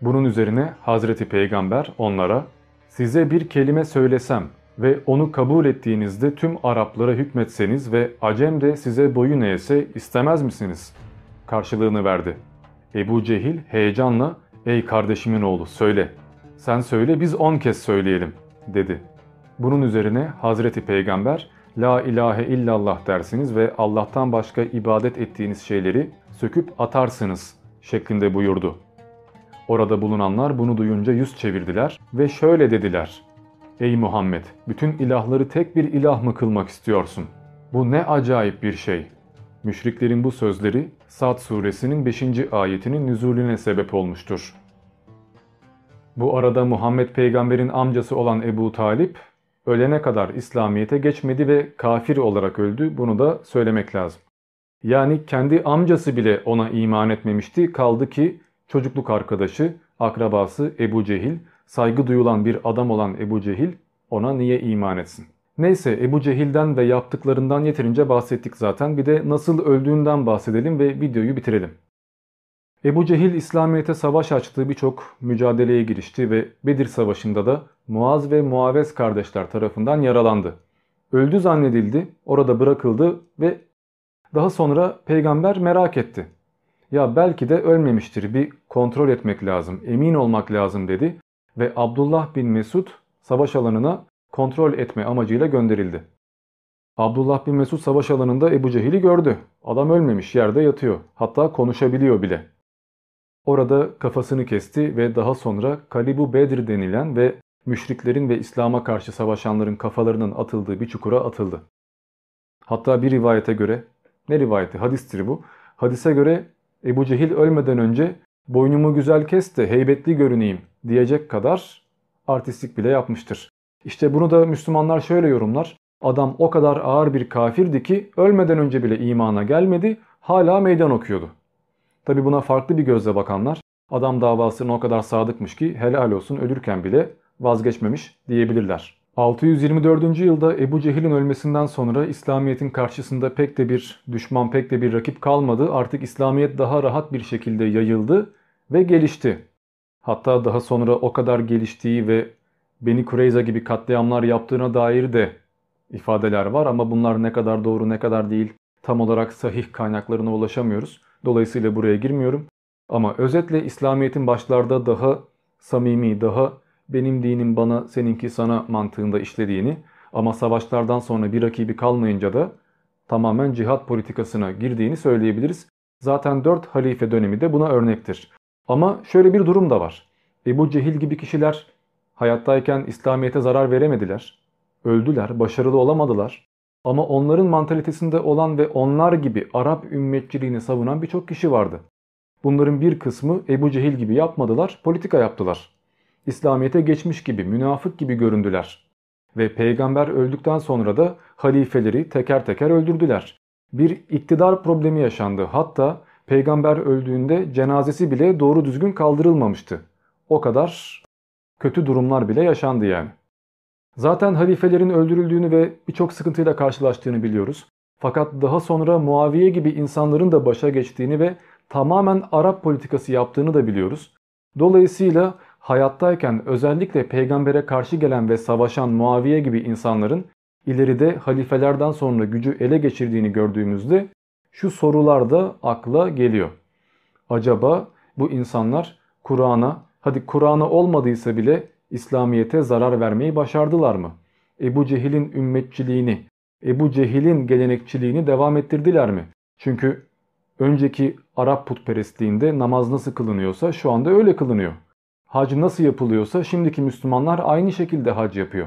Bunun üzerine Hazreti Peygamber onlara ''Size bir kelime söylesem ve onu kabul ettiğinizde tüm Araplara hükmetseniz ve Acem de size boyun eğse istemez misiniz?'' karşılığını verdi. Ebu Cehil heyecanla ''Ey kardeşimin oğlu söyle, sen söyle biz on kez söyleyelim.'' dedi. Bunun üzerine Hazreti Peygamber La ilahe illallah dersiniz ve Allah'tan başka ibadet ettiğiniz şeyleri söküp atarsınız şeklinde buyurdu. Orada bulunanlar bunu duyunca yüz çevirdiler ve şöyle dediler. Ey Muhammed! Bütün ilahları tek bir ilah mı kılmak istiyorsun? Bu ne acayip bir şey. Müşriklerin bu sözleri Sad suresinin 5. ayetinin nüzulüne sebep olmuştur. Bu arada Muhammed peygamberin amcası olan Ebu Talip ölene kadar İslamiyet'e geçmedi ve kafir olarak öldü. Bunu da söylemek lazım. Yani kendi amcası bile ona iman etmemişti. Kaldı ki çocukluk arkadaşı, akrabası Ebu Cehil, saygı duyulan bir adam olan Ebu Cehil ona niye iman etsin? Neyse Ebu Cehil'den ve yaptıklarından yeterince bahsettik zaten. Bir de nasıl öldüğünden bahsedelim ve videoyu bitirelim. Ebu Cehil İslamiyet'e savaş açtığı birçok mücadeleye girişti ve Bedir Savaşı'nda da Muaz ve Muavez kardeşler tarafından yaralandı. Öldü zannedildi, orada bırakıldı ve daha sonra peygamber merak etti. Ya belki de ölmemiştir bir kontrol etmek lazım, emin olmak lazım dedi ve Abdullah bin Mesud savaş alanına kontrol etme amacıyla gönderildi. Abdullah bin Mesud savaş alanında Ebu Cehil'i gördü. Adam ölmemiş yerde yatıyor. Hatta konuşabiliyor bile. Orada kafasını kesti ve daha sonra Kalibu Bedir denilen ve müşriklerin ve İslam'a karşı savaşanların kafalarının atıldığı bir çukura atıldı. Hatta bir rivayete göre, ne rivayeti hadistir bu, hadise göre Ebu Cehil ölmeden önce boynumu güzel kes de heybetli görüneyim diyecek kadar artistlik bile yapmıştır. İşte bunu da Müslümanlar şöyle yorumlar. Adam o kadar ağır bir kafirdi ki ölmeden önce bile imana gelmedi, hala meydan okuyordu. Tabi buna farklı bir gözle bakanlar adam davasına o kadar sadıkmış ki helal olsun ölürken bile vazgeçmemiş diyebilirler. 624. yılda Ebu Cehil'in ölmesinden sonra İslamiyet'in karşısında pek de bir düşman, pek de bir rakip kalmadı. Artık İslamiyet daha rahat bir şekilde yayıldı ve gelişti. Hatta daha sonra o kadar geliştiği ve Beni Kureyza gibi katliamlar yaptığına dair de ifadeler var ama bunlar ne kadar doğru ne kadar değil tam olarak sahih kaynaklarına ulaşamıyoruz. Dolayısıyla buraya girmiyorum. Ama özetle İslamiyet'in başlarda daha samimi, daha benim dinim bana seninki sana mantığında işlediğini ama savaşlardan sonra bir rakibi kalmayınca da tamamen cihat politikasına girdiğini söyleyebiliriz. Zaten 4 halife dönemi de buna örnektir. Ama şöyle bir durum da var. Ebu Cehil gibi kişiler hayattayken İslamiyet'e zarar veremediler. Öldüler, başarılı olamadılar. Ama onların mantalitesinde olan ve onlar gibi Arap ümmetçiliğini savunan birçok kişi vardı. Bunların bir kısmı Ebu Cehil gibi yapmadılar, politika yaptılar. İslamiyet'e geçmiş gibi, münafık gibi göründüler. Ve peygamber öldükten sonra da halifeleri teker teker öldürdüler. Bir iktidar problemi yaşandı. Hatta peygamber öldüğünde cenazesi bile doğru düzgün kaldırılmamıştı. O kadar kötü durumlar bile yaşandı yani. Zaten halifelerin öldürüldüğünü ve birçok sıkıntıyla karşılaştığını biliyoruz. Fakat daha sonra Muaviye gibi insanların da başa geçtiğini ve tamamen Arap politikası yaptığını da biliyoruz. Dolayısıyla hayattayken özellikle peygambere karşı gelen ve savaşan Muaviye gibi insanların ileride halifelerden sonra gücü ele geçirdiğini gördüğümüzde şu sorular da akla geliyor. Acaba bu insanlar Kur'an'a, hadi Kur'an'a olmadıysa bile İslamiyet'e zarar vermeyi başardılar mı? Ebu Cehil'in ümmetçiliğini, Ebu Cehil'in gelenekçiliğini devam ettirdiler mi? Çünkü önceki Arap putperestliğinde namaz nasıl kılınıyorsa şu anda öyle kılınıyor. Hac nasıl yapılıyorsa şimdiki Müslümanlar aynı şekilde hac yapıyor.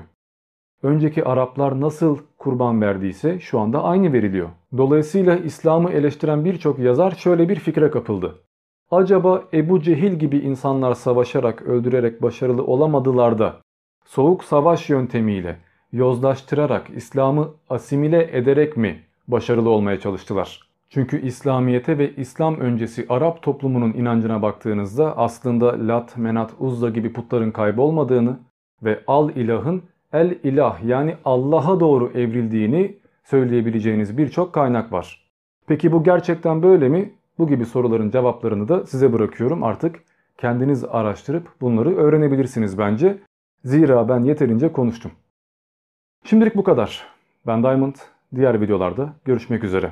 Önceki Araplar nasıl kurban verdiyse şu anda aynı veriliyor. Dolayısıyla İslam'ı eleştiren birçok yazar şöyle bir fikre kapıldı. Acaba Ebu Cehil gibi insanlar savaşarak, öldürerek başarılı olamadılar da soğuk savaş yöntemiyle yozlaştırarak, İslam'ı asimile ederek mi başarılı olmaya çalıştılar? Çünkü İslamiyete ve İslam öncesi Arap toplumunun inancına baktığınızda aslında Lat, Menat, Uzza gibi putların kaybolmadığını ve Al ilahın El ilah yani Allah'a doğru evrildiğini söyleyebileceğiniz birçok kaynak var. Peki bu gerçekten böyle mi? Bu gibi soruların cevaplarını da size bırakıyorum. Artık kendiniz araştırıp bunları öğrenebilirsiniz bence. Zira ben yeterince konuştum. Şimdilik bu kadar. Ben Diamond. Diğer videolarda görüşmek üzere.